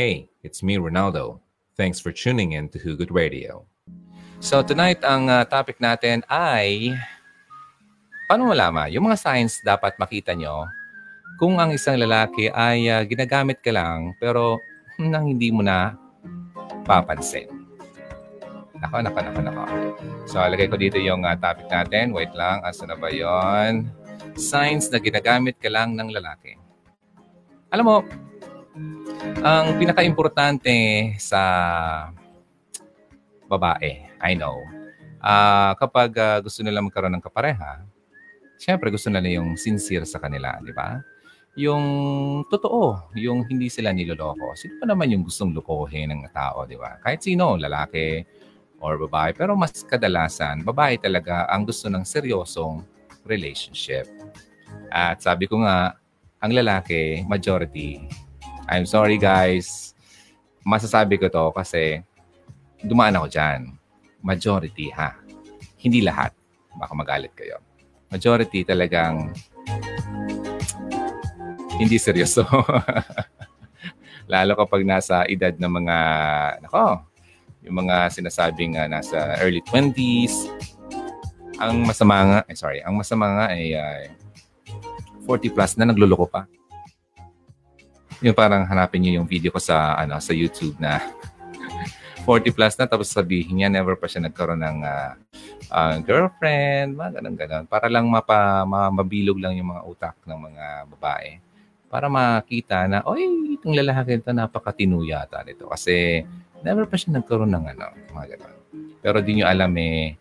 Hey, it's me, Ronaldo. Thanks for tuning in to Hugot Radio. So tonight, ang uh, topic natin ay paano malaman? Yung mga signs dapat makita nyo kung ang isang lalaki ay uh, ginagamit ka lang pero nang hindi mo na papansin. Nako, nako, nako, nako. So, lagay ko dito yung uh, topic natin. Wait lang, asa na ba yon? Signs na ginagamit ka lang ng lalaki. Alam mo, ang pinaka-importante sa babae, I know, uh, kapag uh, gusto nila magkaroon ng kapareha, syempre gusto nila yung sincere sa kanila, di ba? Yung totoo, yung hindi sila niloloko. Sino pa naman yung gustong lukohin ng tao, di ba? Kahit sino, lalaki or babae. Pero mas kadalasan, babae talaga ang gusto ng seryosong relationship. At sabi ko nga, ang lalaki, majority, I'm sorry guys. Masasabi ko to kasi dumaan ako dyan. Majority ha. Hindi lahat. Baka magalit kayo. Majority talagang hindi seryoso. Lalo kapag nasa edad ng mga, nako, yung mga sinasabing uh, nasa early 20s. Ang masama nga, eh, sorry, ang masama nga ay uh, 40 plus na nagluloko pa yung parang hanapin niyo yung video ko sa ano sa YouTube na 40 plus na tapos sabihin niya never pa siya nagkaroon ng uh, uh, girlfriend, mga ganun ganun para lang mapa mabilog lang yung mga utak ng mga babae para makita na oy itong lalaki ito napakatinu yata nito kasi never pa siya nagkaroon ng ano mga ganun. Pero di niyo alam eh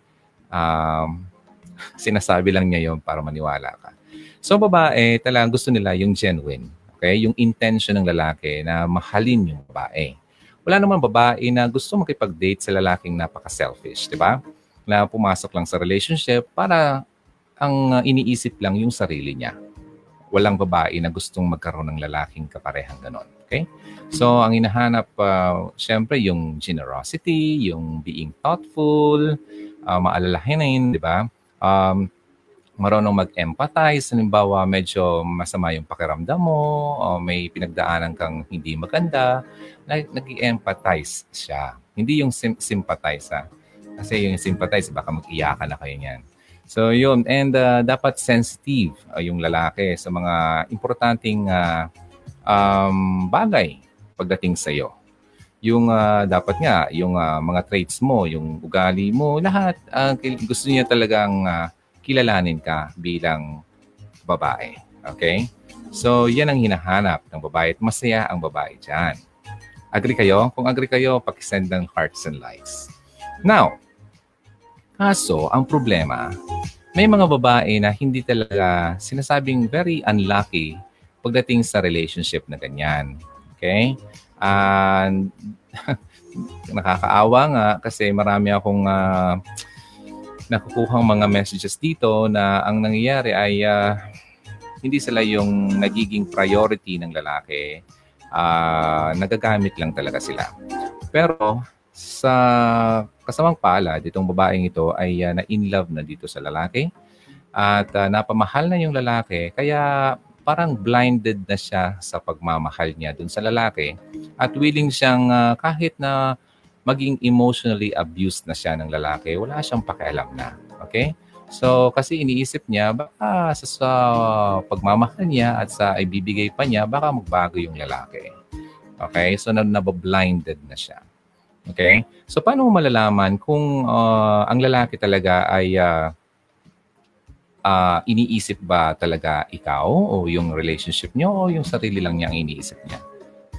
um, sinasabi lang niya yon para maniwala ka. So babae, talagang gusto nila yung genuine Okay? Yung intention ng lalaki na mahalin yung babae. Wala naman babae na gusto makipag-date sa lalaking napaka-selfish, di ba? Na pumasok lang sa relationship para ang iniisip lang yung sarili niya. Walang babae na gustong magkaroon ng lalaking kaparehang ganon. Okay? So, ang hinahanap, uh, syempre, yung generosity, yung being thoughtful, uh, maalalahanin, di ba? Um, marunong mag-empathize. Halimbawa, medyo masama yung pakiramdam mo, o may pinagdaanan kang hindi maganda, nag-empathize siya. Hindi yung sim- sympathize, ha? Kasi yung sympathize, baka mag-iyakan na kayo niyan. So, yun. And uh, dapat sensitive uh, yung lalaki sa mga importanteng uh, um, bagay pagdating sa iyo. Yung uh, dapat nga, yung uh, mga traits mo, yung ugali mo, lahat, uh, gusto niya talagang uh, kilalanin ka bilang babae. Okay? So, yan ang hinahanap ng babae at masaya ang babae dyan. Agree kayo? Kung agree kayo, pakisend ng hearts and likes. Now, kaso, ang problema, may mga babae na hindi talaga sinasabing very unlucky pagdating sa relationship na ganyan. Okay? And nakakaawa nga kasi marami akong uh, nakukuhang mga messages dito na ang nangyayari ay uh, hindi sila yung nagiging priority ng lalaki. Uh, nagagamit lang talaga sila. Pero sa kasamang pala, ditong babaeng ito ay uh, na-in love na dito sa lalaki at uh, napamahal na yung lalaki kaya parang blinded na siya sa pagmamahal niya dun sa lalaki at willing siyang uh, kahit na maging emotionally abused na siya ng lalaki, wala siyang pakialam na. Okay? So, kasi iniisip niya, baka sa, sa pagmamahal niya at sa ibibigay pa niya, baka magbago yung lalaki. Okay? So, nabablinded na siya. Okay? So, paano mo malalaman kung uh, ang lalaki talaga ay uh, uh, iniisip ba talaga ikaw o yung relationship niyo o yung sarili lang niya ang iniisip niya?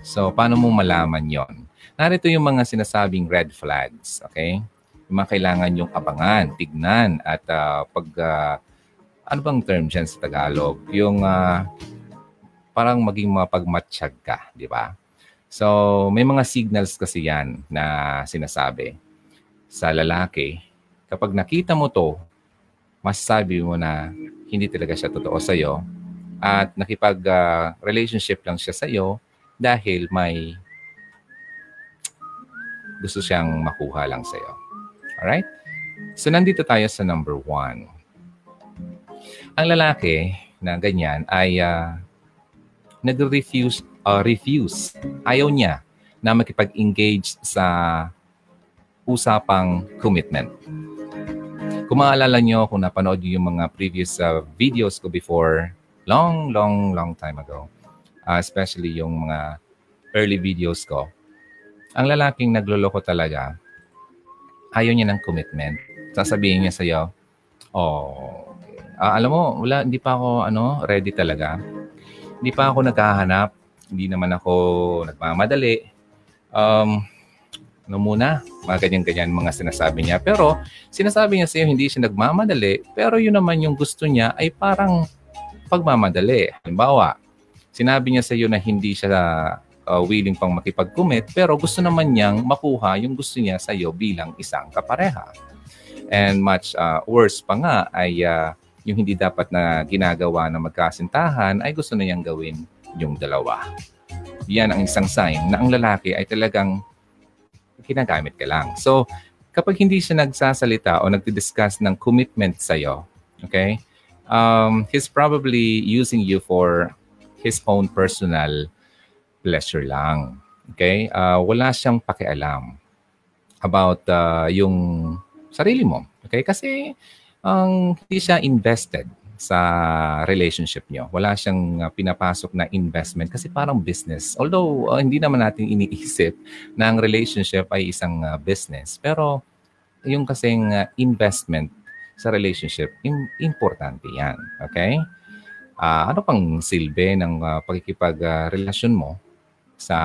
So, paano mo malaman yon? Narito yung mga sinasabing red flags, okay? Yung mga kailangan yung abangan, tignan, at uh, pag, uh, ano bang term dyan sa Tagalog? Yung uh, parang maging mapagmatsyag ka, di ba? So, may mga signals kasi yan na sinasabi sa lalaki. Kapag nakita mo to, masasabi mo na hindi talaga siya totoo sa'yo at nakipag-relationship uh, lang siya sa'yo dahil may gusto siyang makuha lang sa'yo. Alright? So, nandito tayo sa number one. Ang lalaki na ganyan ay uh, nag-refuse, uh, refuse. Ayaw niya na makipag-engage sa usapang commitment. Kung maalala nyo, kung napanood nyo yung mga previous uh, videos ko before, long, long, long time ago, uh, especially yung mga early videos ko, ang lalaking nagloloko talaga, ayaw niya ng commitment. Sasabihin niya sa'yo, oh, uh, alam mo, wala, hindi pa ako ano, ready talaga. Hindi pa ako naghahanap. Hindi naman ako nagmamadali. Um, ano muna, mga ganyan-ganyan mga sinasabi niya. Pero sinasabi niya sa'yo, hindi siya nagmamadali. Pero yun naman yung gusto niya ay parang pagmamadali. Halimbawa, sinabi niya sa iyo na hindi siya uh, willing pang makipag-commit pero gusto naman niyang makuha yung gusto niya sa iyo bilang isang kapareha. And much uh, worse pa nga ay uh, yung hindi dapat na ginagawa na magkasintahan ay gusto na niyang gawin yung dalawa. Yan ang isang sign na ang lalaki ay talagang ginagamit ka lang. So, kapag hindi siya nagsasalita o nagdi-discuss ng commitment sa iyo, okay? Um, he's probably using you for his own personal pleasure lang. Okay? Uh, wala siyang pakialam about uh, yung sarili mo. Okay? Kasi ang um, hindi siya invested sa relationship niyo. Wala siyang uh, pinapasok na investment kasi parang business. Although uh, hindi naman natin iniisip na ang relationship ay isang uh, business. Pero yung kasing uh, investment sa relationship, im- importante yan. Okay? uh, ano pang silbi ng uh, pakikipagrelasyon uh, mo sa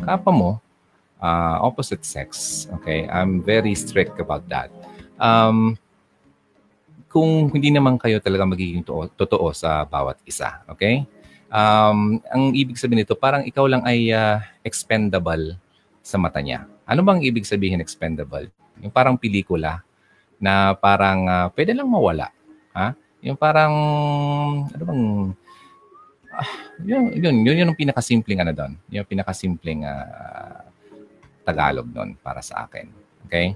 kapwa mo, uh, opposite sex. Okay? I'm very strict about that. Um, kung hindi naman kayo talaga magiging to- totoo sa bawat isa. Okay? Um, ang ibig sabihin nito, parang ikaw lang ay uh, expendable sa mata niya. Ano bang ibig sabihin expendable? Yung parang pelikula na parang uh, pwede lang mawala. Ha? Yung parang, ano bang, ah, yun, yun, yun, yun yung pinakasimpleng ano doon. Yung pinakasimpleng uh, Tagalog doon para sa akin. Okay?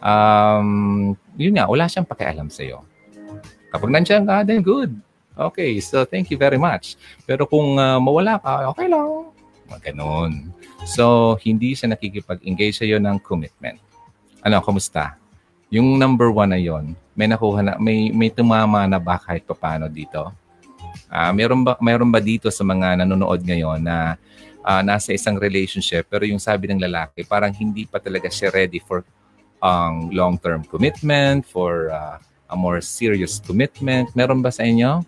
Um, yun nga, wala siyang pakialam sa'yo. Kapag nandiyan ka, then good. Okay, so thank you very much. Pero kung uh, mawala ka, okay lang. Ganon. So, hindi siya nakikipag-engage sa'yo ng commitment. Ano, kumusta? Yung number one na yon, may nakuha na, may, may tumama na ba kahit paano dito? Uh, meron ba meron ba dito sa mga nanonood ngayon na uh, nasa isang relationship pero yung sabi ng lalaki parang hindi pa talaga siya ready for ang um, long-term commitment, for uh, a more serious commitment. Meron ba sa inyo?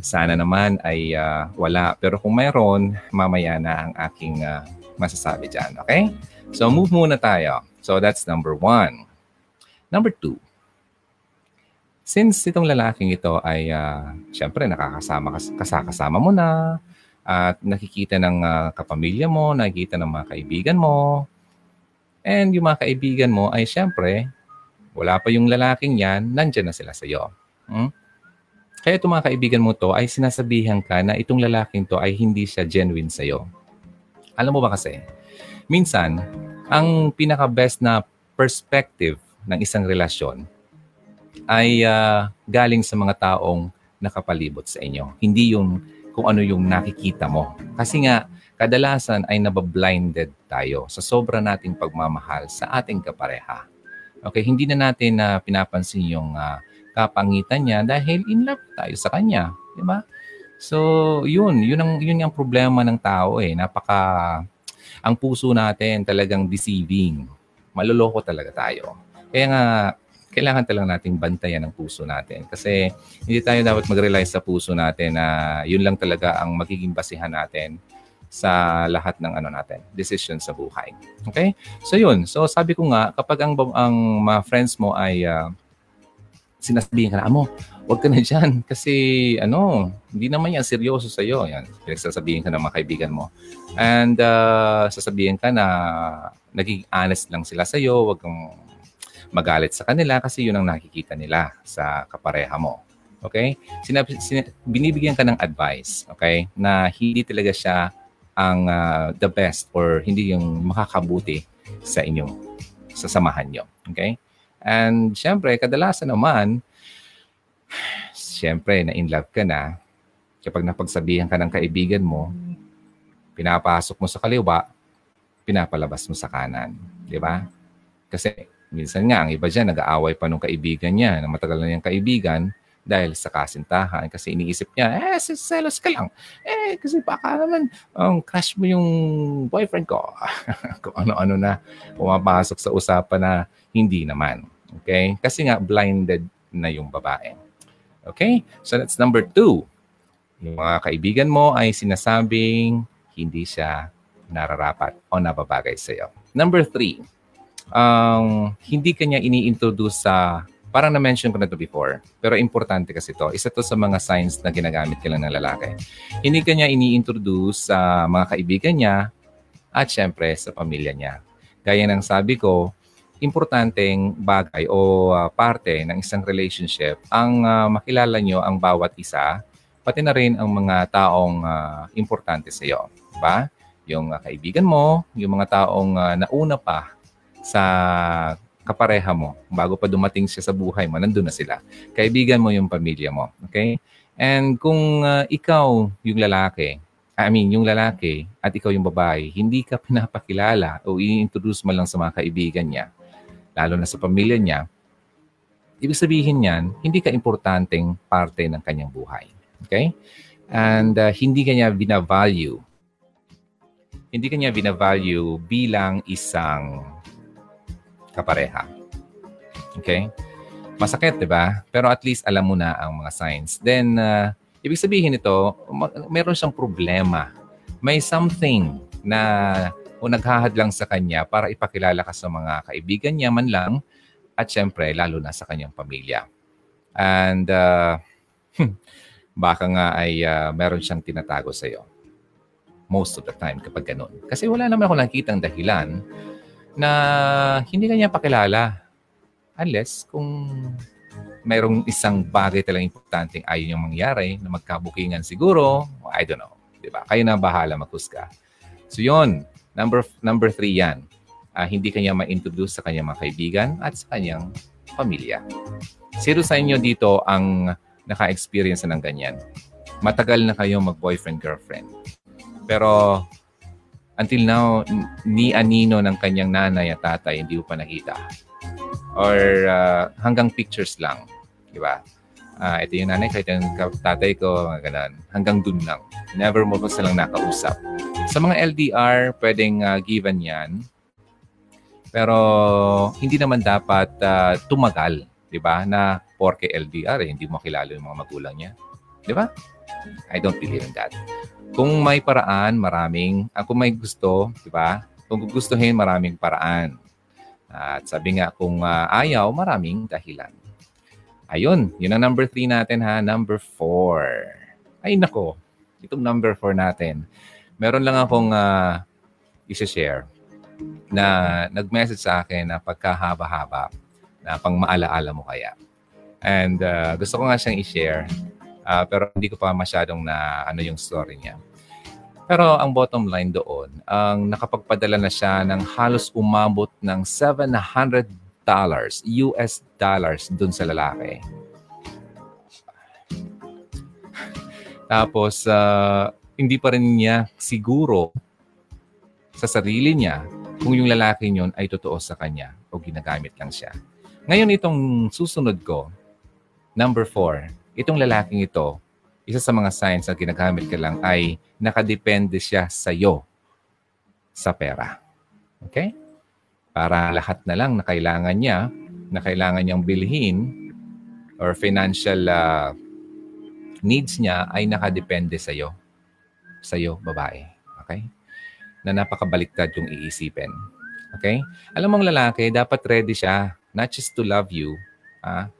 Sana naman ay uh, wala. Pero kung mayroon, mamaya na ang aking uh, masasabi dyan. Okay? So move muna tayo. So that's number one. Number two, since itong lalaking ito ay uh, siyempre nakakasama kasakasama mo na at nakikita ng uh, kapamilya mo, nakikita ng mga kaibigan mo, and yung mga kaibigan mo ay siyempre wala pa yung lalaking yan, nandyan na sila sa iyo. Hmm? Kaya itong mga kaibigan mo to ay sinasabihan ka na itong lalaking to ay hindi siya genuine sa iyo. Alam mo ba kasi, minsan, ang pinaka-best na perspective ng isang relasyon ay uh, galing sa mga taong nakapalibot sa inyo. Hindi yung kung ano yung nakikita mo. Kasi nga, kadalasan ay nabablinded tayo sa sobra nating pagmamahal sa ating kapareha. Okay, hindi na natin na uh, pinapansin yung uh, kapangitan niya dahil in love tayo sa kanya, di ba? So, yun, yun ang yun ang problema ng tao eh. Napaka ang puso natin talagang deceiving. Maloloko talaga tayo. Kaya nga, kailangan talaga nating bantayan ang puso natin. Kasi hindi tayo dapat mag-rely sa puso natin na yun lang talaga ang magiging basihan natin sa lahat ng ano natin, decision sa buhay. Okay? So yun. So sabi ko nga, kapag ang, ang mga friends mo ay uh, sinasabihin ka na, amo, wag ka na dyan kasi ano, hindi naman yan seryoso sa iyo. Yan, pinagsasabihin ka ng mga kaibigan mo. And uh, sasabihin ka na naging honest lang sila sa iyo, wag kang magalit sa kanila kasi yun ang nakikita nila sa kapareha mo. Okay? Sinab- sin- binibigyan ka ng advice, okay? Na hindi talaga siya ang uh, the best or hindi yung makakabuti sa inyo, sa samahan nyo. Okay? And syempre, kadalasan naman, syempre, na in love ka na, kapag napagsabihan ka ng kaibigan mo, pinapasok mo sa kaliwa, pinapalabas mo sa kanan. Di ba? Kasi minsan nga, ang iba dyan, nag-aaway pa nung kaibigan niya, na matagal na niyang kaibigan, dahil sa kasintahan kasi iniisip niya, eh, selos ka lang. Eh, kasi baka naman um, crush mo yung boyfriend ko. Kung ano-ano na pumapasok sa usapan na hindi naman. Okay? Kasi nga blinded na yung babae. Okay? So that's number two. Yung mga kaibigan mo ay sinasabing hindi siya nararapat o nababagay sa iyo. Number three, um, hindi kanya ini-introduce sa Parang na-mention ko na to before, pero importante kasi to. Isa to sa mga signs na ginagamit kailan ng lalaki. Hindi kanya ini-introduce sa mga kaibigan niya at syempre sa pamilya niya. Gaya ng sabi ko, importanteng bagay o uh, parte ng isang relationship ang uh, makilala nyo ang bawat isa, pati na rin ang mga taong uh, importante sa iyo. Ba? Yung uh, kaibigan mo, yung mga taong uh, nauna pa sa kapareha mo. Bago pa dumating siya sa buhay mo, nandun na sila. Kaibigan mo yung pamilya mo. Okay? And kung uh, ikaw yung lalaki, I mean, yung lalaki at ikaw yung babae, hindi ka pinapakilala o i-introduce mo lang sa mga kaibigan niya, lalo na sa pamilya niya, ibig sabihin niyan, hindi ka importanteng parte ng kanyang buhay. Okay? And uh, hindi kanya binavalue. Hindi kanya binavalue bilang isang kapareha. Okay? Masakit, di ba? Pero at least alam mo na ang mga signs. Then, uh, ibig sabihin nito, meron siyang problema. May something na o naghahadlang sa kanya para ipakilala ka sa mga kaibigan niya man lang at syempre, lalo na sa kanyang pamilya. And uh, baka nga ay uh, meron siyang tinatago sa iyo. Most of the time kapag ganun. Kasi wala naman ako nakikitang dahilan na hindi kanya pakilala. Unless kung mayroong isang bagay talagang importante ayaw niyang mangyari na magkabukingan siguro, I don't know. Di ba? Kayo na bahala maghusga. So yon number, number three yan. Uh, hindi kanya ma-introduce sa kanyang mga kaibigan at sa kanyang pamilya. Sino sa inyo dito ang naka-experience ng ganyan? Matagal na kayo mag-boyfriend-girlfriend. Pero until now, ni anino ng kanyang nanay at tatay, hindi mo pa nakita. Or uh, hanggang pictures lang. Di ba? Uh, ito yung nanay, kahit yung tatay ko, ganun. Hanggang dun lang. Never mo pa silang nakausap. Sa mga LDR, pwedeng uh, given yan. Pero hindi naman dapat uh, tumagal. Di ba? Na porke LDR, eh, hindi mo kilala yung mga magulang niya. Di ba? I don't believe in that. Kung may paraan, maraming. Uh, kung may gusto, di ba? Kung gugustuhin, maraming paraan. At sabi nga, kung uh, ayaw, maraming dahilan. Ayun, yun ang number three natin ha. Number four. Ay nako, itong number four natin. Meron lang akong uh, isa-share na nag-message sa akin na pagkahaba-haba na pang maalaala mo kaya. And uh, gusto ko nga siyang i-share Uh, pero hindi ko pa masyadong na ano yung story niya. Pero ang bottom line doon, ang nakapagpadala na siya ng halos umabot ng 700 dollars, US dollars doon sa lalaki. Tapos, uh, hindi pa rin niya siguro sa sarili niya kung yung lalaki niyon ay totoo sa kanya o ginagamit lang siya. Ngayon, itong susunod ko, number four, itong lalaking ito, isa sa mga signs na ginagamit ka lang ay nakadepende siya sa iyo sa pera. Okay? Para lahat na lang na kailangan niya, na kailangan niyang bilhin or financial uh, needs niya ay nakadepende sa iyo. Sa iyo, babae. Okay? Na napakabaliktad yung iisipin. Okay? Alam mong lalaki, dapat ready siya not just to love you, ah,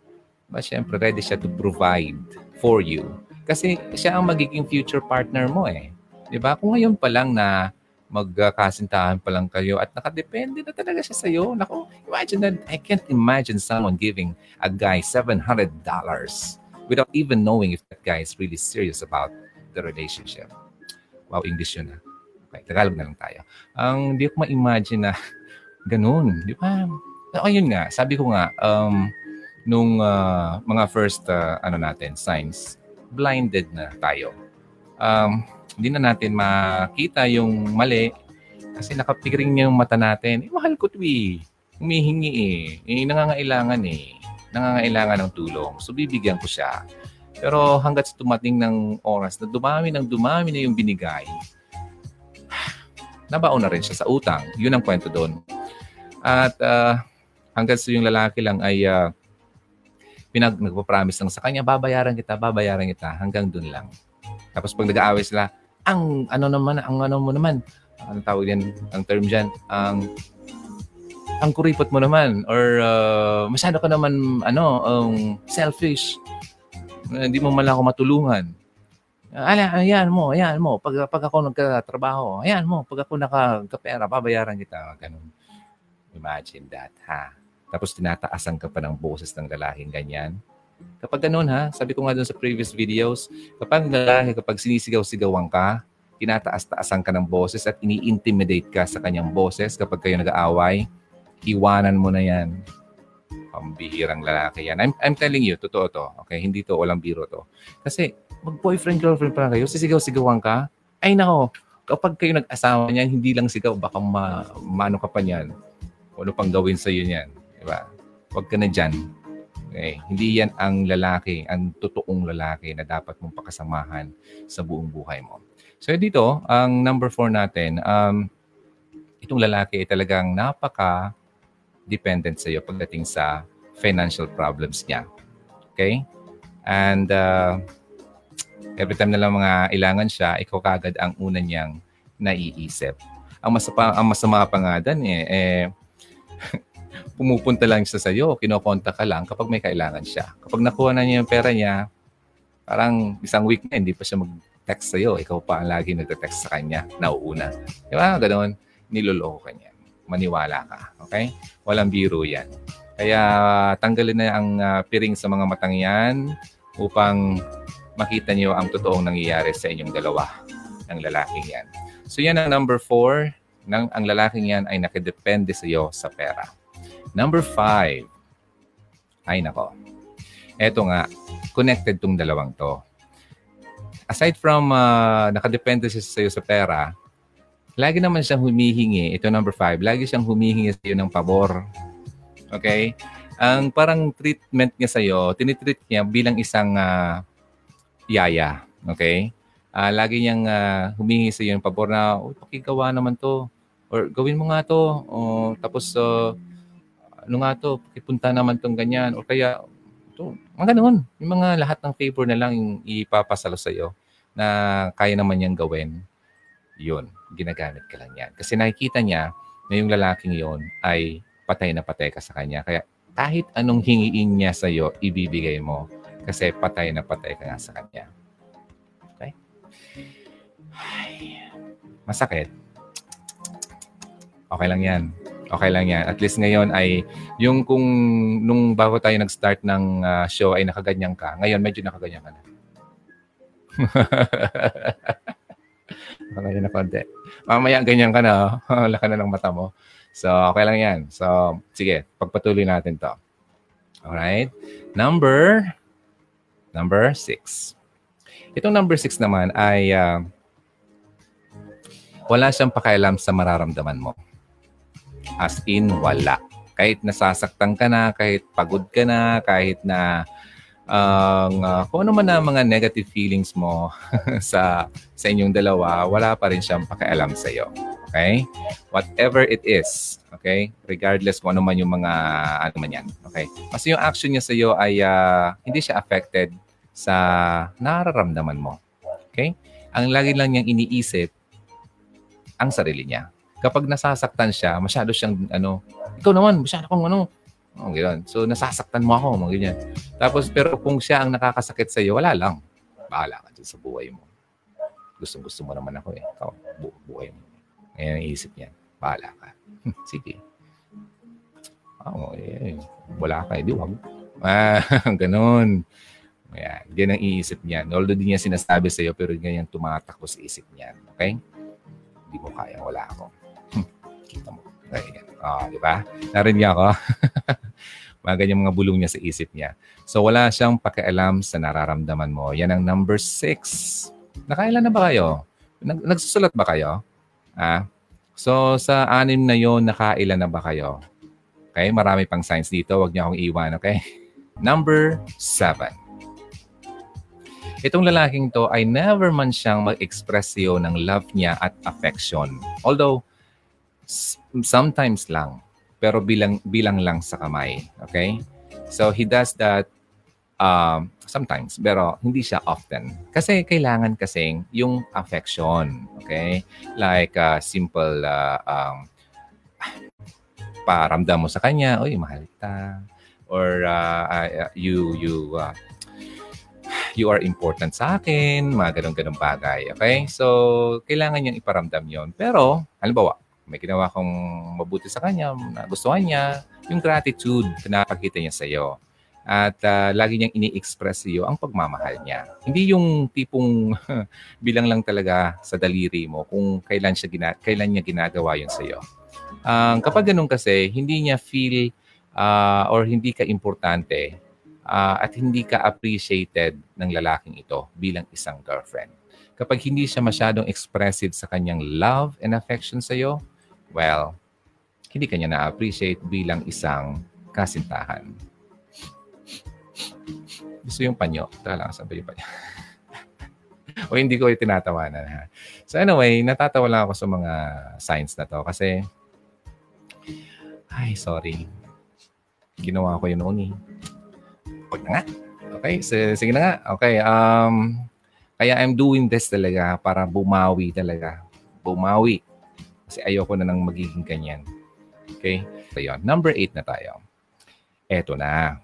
ba syempre ready siya to provide for you. Kasi siya ang magiging future partner mo eh. 'Di ba? Kung ngayon pa lang na magkasintahan pa lang kayo at nakadepende na talaga siya sa iyo. Nako, imagine that. I can't imagine someone giving a guy $700 without even knowing if that guy is really serious about the relationship. Wow, English yun ah. Okay, Tagalog na lang tayo. Ang hindi ko ma-imagine na ganun. Di ba? Ayun nga, sabi ko nga, um, nung uh, mga first uh, ano natin signs, blinded na tayo. Um, hindi na natin makita yung mali Kasi nakapiring niya yung mata natin. Eh, mahal ko to eh. Humihingi eh. Eh, nangangailangan eh. Nangangailangan ng tulong. So, bibigyan ko siya. Pero hanggat tumating ng oras na dumami ng dumami na yung binigay, nabaon na rin siya sa utang. Yun ang kwento doon. At uh, hanggang sa yung lalaki lang ay uh, pinag nagpo-promise lang sa kanya, babayaran kita, babayaran kita, hanggang doon lang. Tapos pag nag-aaway sila, ang ano naman, ang ano mo naman, ano tawag yan, ang term dyan, ang ang kuripot mo naman or uh, masyado ka naman ano um, selfish hindi mo man ako matulungan. Ala, ayan mo, ayan mo. Pag, pag ako nagkatrabaho, ayan mo. Pag ako nakakapera, babayaran kita. Ganun. Imagine that, ha? Tapos tinataasan ka pa ng boses ng lalaking ganyan. Kapag ganun, ha? Sabi ko nga dun sa previous videos, kapag lalaki, kapag sinisigaw-sigawan ka, tinataas-taasan ka ng boses at ini-intimidate ka sa kanyang boses kapag kayo nag-aaway, iwanan mo na yan pambihirang lalaki yan. I'm, I'm telling you, totoo to. Okay, hindi to, walang biro to. Kasi, mag-boyfriend, girlfriend pa kayo, sisigaw-sigawan ka, ay nako, kapag kayo nag-asawa niyan, hindi lang sigaw, baka ma, mano ka pa niyan. Ano pang gawin sa iyo niyan. Di ba? Huwag ka na dyan. Okay? Hindi yan ang lalaki, ang totoong lalaki na dapat mong pakasamahan sa buong buhay mo. So dito, ang number four natin, um, itong lalaki ay talagang napaka dependent sa iyo pagdating sa financial problems niya. Okay? And uh, every time na lang mga ilangan siya, ikaw kagad ang una niyang naiisip. Ang masama, ang masama pa nga dan eh, eh pumupunta lang siya sa iyo, kinokonta ka lang kapag may kailangan siya. Kapag nakuha na niya yung pera niya, parang isang week na hindi pa siya mag-text sa iyo. Ikaw pa ang lagi nagte-text sa kanya, nauuna. Di ba? Ganoon, niloloko ka niya maniwala ka. Okay? Walang biro yan. Kaya tanggalin na ang uh, piring sa mga matang yan upang makita niyo ang totoong nangyayari sa inyong dalawa ng lalaking yan. So yan ang number four. Nang, ang lalaking yan ay nakidepende sa iyo sa pera. Number five. Ay nako. Eto nga, connected tong dalawang to. Aside from uh, nakadepende siya sa iyo sa pera, lagi naman siyang humihingi. Ito number five. Lagi siyang humihingi sa iyo ng pabor. Okay? Ang parang treatment niya sa iyo, tinitreat niya bilang isang uh, yaya. Okay? Uh, lagi niyang uh, humingi sa iyo ng pabor na, oh, pakigawa naman to. Or gawin mo nga to. O, tapos, uh, ano nga to, pakipunta naman tong ganyan. O kaya, to, mga ganun. Yung mga lahat ng favor na lang yung ipapasalo sa iyo na kaya naman niyang gawin. Yun ginagamit ka lang yan. Kasi nakikita niya na yung lalaking yon ay patay na patay ka sa kanya. Kaya kahit anong hingiin niya sa iyo, ibibigay mo kasi patay na patay ka nga sa kanya. Okay? Ay, masakit. Okay lang yan. Okay lang yan. At least ngayon ay yung kung nung bago tayo nag-start ng uh, show ay nakaganyan ka. Ngayon medyo nakaganyan ka na. Nakaya na konti. Mamaya ganyan ka na. Oh. Laka na ng mata mo. So, okay lang yan. So, sige. Pagpatuloy natin to. Alright? Number, number six. Itong number six naman ay uh, wala siyang pakialam sa mararamdaman mo. As in, wala. Kahit nasasaktan ka na, kahit pagod ka na, kahit na ang uh, kung ano man ang mga negative feelings mo sa sa inyong dalawa, wala pa rin siyang pakialam sa iyo. Okay? Whatever it is, okay? Regardless kung ano man yung mga ano man yan. Okay? Kasi yung action niya sa iyo ay uh, hindi siya affected sa nararamdaman mo. Okay? Ang lagi lang niyang iniisip ang sarili niya. Kapag nasasaktan siya, masyado siyang ano, ikaw naman, masyado kang ano, Oh, gano'n. So, nasasaktan mo ako, mga ganyan. Tapos, pero kung siya ang nakakasakit sa iyo, wala lang. Bahala ka dyan sa buhay mo. Gusto-gusto mo naman ako eh. Ikaw, bu- buhay mo. Ngayon ang isip niya, bahala ka. Sige. Oh, eh, wala ka, eh, di wag. Ah, ganun. Ayan, yan ang iisip niya. Although di niya sinasabi sa iyo, pero ganyan tumatakbo sa isip niya. Okay? Hindi mo kaya, wala ako. Kita mo. Ayan. Oh, di ba? Narinig ako. mga ganyang mga bulong niya sa isip niya. So wala siyang pakialam sa nararamdaman mo. Yan ang number six. Nakailan na ba kayo? Nag- nagsusulat ba kayo? Ah, So, sa anim na yon nakailan na ba kayo? Okay, marami pang signs dito. Huwag niyo akong iwan, okay? Number seven. Itong lalaking to ay never man siyang mag-express ng love niya at affection. Although, sometimes lang. Pero bilang, bilang lang sa kamay. Okay? So, he does that um, sometimes, pero hindi siya often. Kasi kailangan kasing yung affection. Okay? Like uh, simple uh, um, paramdam mo sa kanya, oy, mahal kita. Or uh, uh, you, you, uh, you are important sa akin, mga ganun-ganun bagay. Okay? So, kailangan niyang iparamdam yon Pero, halimbawa, may ginawa kong mabuti sa kanya, nagustuhan niya, yung gratitude na napakita niya sa iyo. At uh, lagi niyang ini-express sa iyo ang pagmamahal niya. Hindi yung tipong bilang lang talaga sa daliri mo kung kailan, siya gina- kailan niya ginagawa yun sa iyo. Um, kapag ganun kasi, hindi niya feel uh, or hindi ka importante uh, at hindi ka appreciated ng lalaking ito bilang isang girlfriend. Kapag hindi siya masyadong expressive sa kanyang love and affection sa iyo, well, hindi kanya na-appreciate bilang isang kasintahan. Gusto yung panyo. Tara lang, sabi yung panyo. o hindi ko itinatawanan. Ha? So anyway, natatawa lang ako sa mga signs na to kasi ay, sorry. Ginawa ko yun noon eh. Huwag na nga. Okay, sige na nga. Okay, um, kaya I'm doing this talaga para bumawi talaga. Bumawi. Kasi ayoko na nang magiging ganyan. Okay? So yun. Number eight na tayo. Eto na.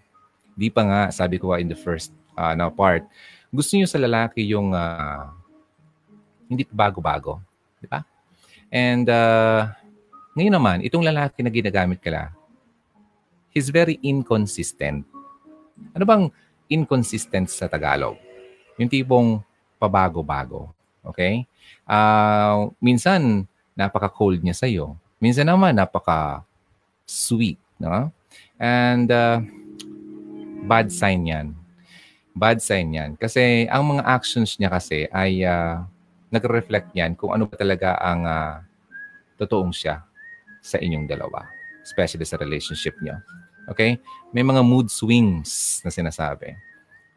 Di pa nga, sabi ko in the first uh, na part, gusto niyo sa lalaki yung uh, hindi bago-bago. Di ba? And uh, ngayon naman, itong lalaki na ginagamit ka la, he's very inconsistent. Ano bang inconsistent sa Tagalog? Yung tipong pabago-bago. Okay? Uh, minsan, napaka-cold niya sa'yo. Minsan naman, napaka-sweet. No? And uh, bad sign yan. Bad sign yan. Kasi ang mga actions niya kasi ay uh, nagre-reflect yan kung ano ba talaga ang uh, totoong siya sa inyong dalawa. Especially sa relationship niyo. Okay? May mga mood swings na sinasabi.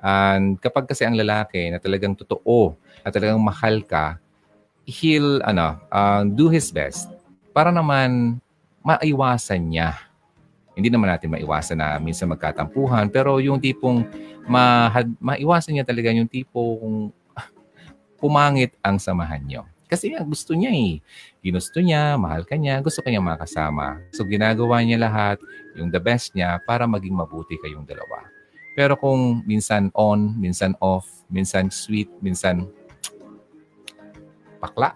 And kapag kasi ang lalaki na talagang totoo at talagang mahal ka, he'll ano, uh, do his best para naman maiwasan niya hindi naman natin maiwasan na minsan magkatampuhan, pero yung tipong ma maiwasan niya talaga yung tipong pumangit ang samahan niyo. Kasi nga gusto niya eh. Ginusto niya, mahal ka niya, gusto kanya makasama. So ginagawa niya lahat, yung the best niya para maging mabuti kayong dalawa. Pero kung minsan on, minsan off, minsan sweet, minsan pakla.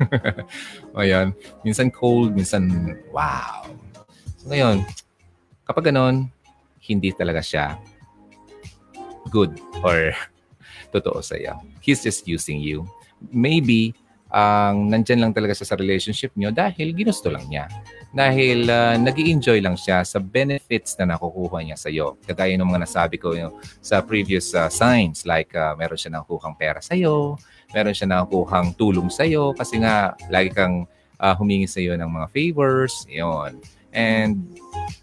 o yan. Minsan cold, minsan wow. So ngayon, kapag ganon, hindi talaga siya good or totoo sa iyo. He's just using you. Maybe, ang um, nandyan lang talaga siya sa relationship niyo dahil ginusto lang niya. Dahil uh, nag enjoy lang siya sa benefits na nakukuha niya sa iyo. Kagaya ng mga nasabi ko you know, sa previous uh, signs like uh, meron siya nakukuhang pera sa iyo, meron siya nakukuhang tulong sa iyo kasi nga lagi kang uh, humingi sa iyo ng mga favors, 'yon. And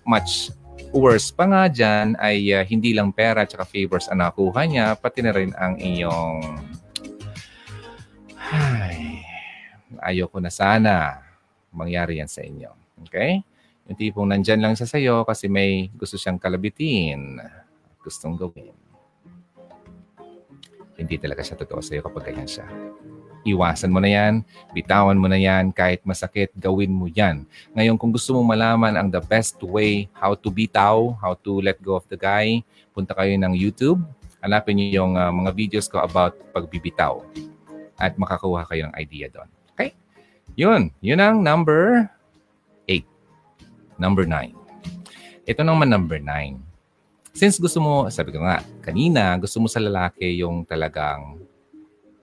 much worse pa nga dyan ay uh, hindi lang pera at favors ang nakuha niya, pati na rin ang iyong ay, ayoko na sana mangyari yan sa inyo. Okay? Yung tipong nandyan lang siya sa'yo kasi may gusto siyang kalabitin, gustong gawin. Hindi talaga siya totoo sa'yo kapag ganyan siya. Iwasan mo na yan, bitawan mo na yan, kahit masakit, gawin mo yan. Ngayon, kung gusto mong malaman ang the best way how to bitaw, how to let go of the guy, punta kayo ng YouTube, hanapin niyo yung uh, mga videos ko about pagbibitaw at makakuha kayo ng idea doon. Okay? Yun. Yun ang number 8. Number 9. Ito naman number 9. Since gusto mo, sabi ko nga, kanina, gusto mo sa lalaki yung talagang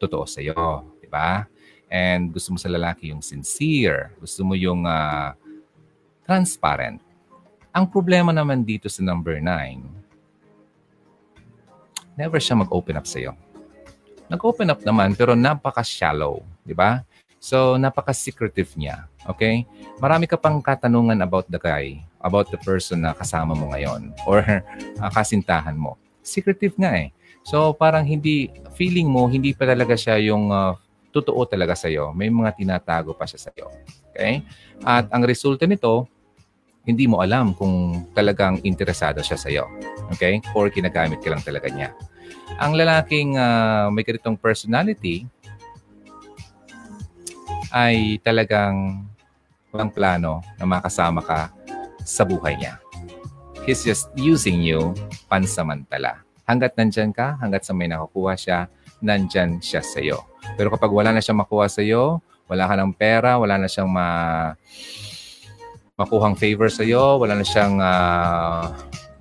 totoo sa'yo ba? And gusto mo sa lalaki yung sincere. Gusto mo yung uh, transparent. Ang problema naman dito sa number 9, never siya mag-open up sa'yo. Nag-open up naman pero napaka-shallow, di ba? So, napaka-secretive niya. Okay? Marami ka pang katanungan about the guy, about the person na kasama mo ngayon or uh, kasintahan mo. Secretive nga eh. So, parang hindi, feeling mo, hindi pa talaga siya yung uh, totoo talaga sa'yo. May mga tinatago pa siya sa'yo. Okay? At ang resulta nito, hindi mo alam kung talagang interesado siya sa'yo. Okay? Or kinagamit ka lang talaga niya. Ang lalaking uh, may ganitong personality, ay talagang walang plano na makasama ka sa buhay niya. He's just using you pansamantala. Hanggat nandyan ka, hanggat sa may nakukuha siya, nandyan siya sa iyo. Pero kapag wala na siyang makuha sa iyo, wala ka ng pera, wala na siyang ma makuhang favor sa iyo, wala na siyang uh,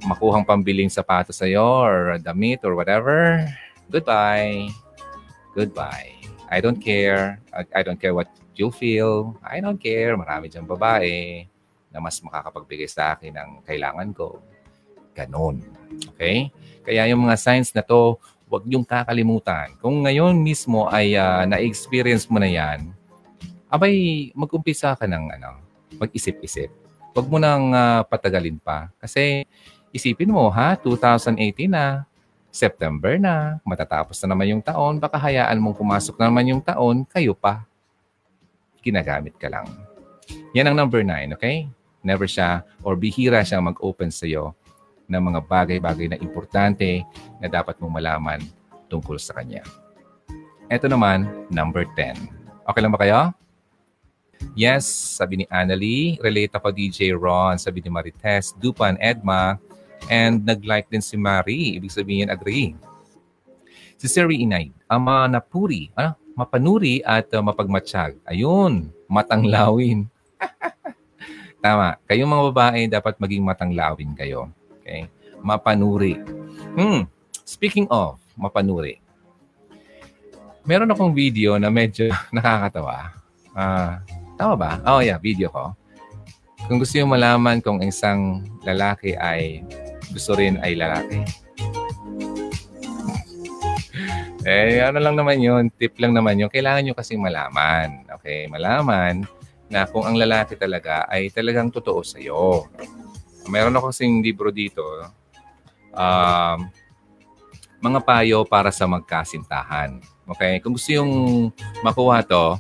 makuhang pambiling sapatos sa iyo or damit or whatever, goodbye. Goodbye. I don't care. I, I don't care what you feel, I don't care, marami dyan babae na mas makakapagbigay sa akin ng kailangan ko. Ganon. Okay? Kaya yung mga signs na to, huwag yung kakalimutan. Kung ngayon mismo ay uh, na-experience mo na yan, abay, mag-umpisa ka ng ano, mag-isip-isip. Huwag mo nang uh, patagalin pa. Kasi isipin mo, ha, 2018 na, September na, matatapos na naman yung taon, baka hayaan mong pumasok na naman yung taon, kayo pa ginagamit ka lang. Yan ang number nine, okay? Never siya or bihira siyang mag-open sa iyo ng mga bagay-bagay na importante na dapat mong malaman tungkol sa kanya. Ito naman, number 10. Okay lang ba kayo? Yes, sabi ni Annalie. Relate ako DJ Ron, sabi ni Marites, Dupan, Edma, and nag-like din si Marie. Ibig sabihin, agree. Si Siri Inay, Ama Napuri. Ano? Mapanuri at uh, mapagmatsyag. Ayun, matanglawin. Tama. Kayong mga babae, dapat maging matanglawin kayo. Okay? Mapanuri. Hmm. Speaking of mapanuri, meron akong video na medyo nakakatawa. Uh, tama ba? Oh yeah, video ko. Kung gusto nyo malaman kung isang lalaki ay gusto rin ay lalaki, eh, ano lang naman yun, tip lang naman yun. Kailangan nyo kasing malaman. Okay, malaman na kung ang lalaki talaga ay talagang totoo sa iyo. Meron ako kasing libro dito. Um, mga payo para sa magkasintahan. Okay, kung gusto yung makuha to,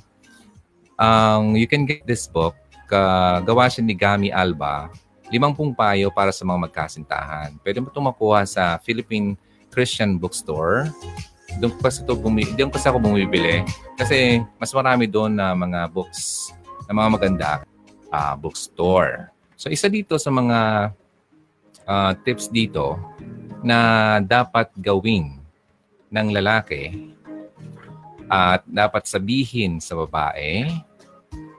um, you can get this book. Uh, gawa siya ni Gami Alba. Limang pong payo para sa mga magkasintahan. Pwede mo itong makuha sa Philippine Christian Bookstore doon kasi to bumi doon kasi ako bumibili kasi mas marami doon na mga books na mga maganda uh, bookstore. So isa dito sa mga uh, tips dito na dapat gawin ng lalaki at dapat sabihin sa babae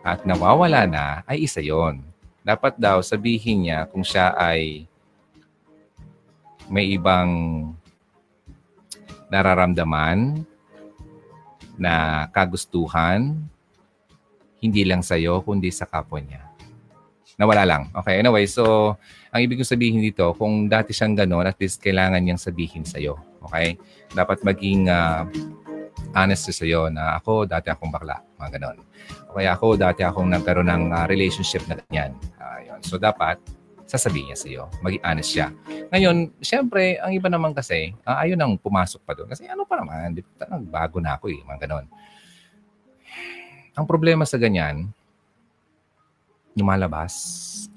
at nawawala na ay isa yon. Dapat daw sabihin niya kung siya ay may ibang nararamdaman na kagustuhan, hindi lang sa iyo, kundi sa kapwa niya. Nawala lang. Okay, anyway, so ang ibig kong sabihin dito, kung dati siyang gano'n, at least kailangan niyang sabihin sa iyo. Okay? Dapat maging uh, honest sa iyo na ako, dati akong bakla. Mga gano'n. Okay, ako, dati akong nagkaroon ng uh, relationship na ganyan. Uh, yun. So, dapat sasabihin niya sa iyo. Maging honest siya. Ngayon, syempre, ang iba naman kasi, uh, ayaw nang pumasok pa doon. Kasi ano pa naman, bago na ako eh, mga ganon. Ang problema sa ganyan, lumalabas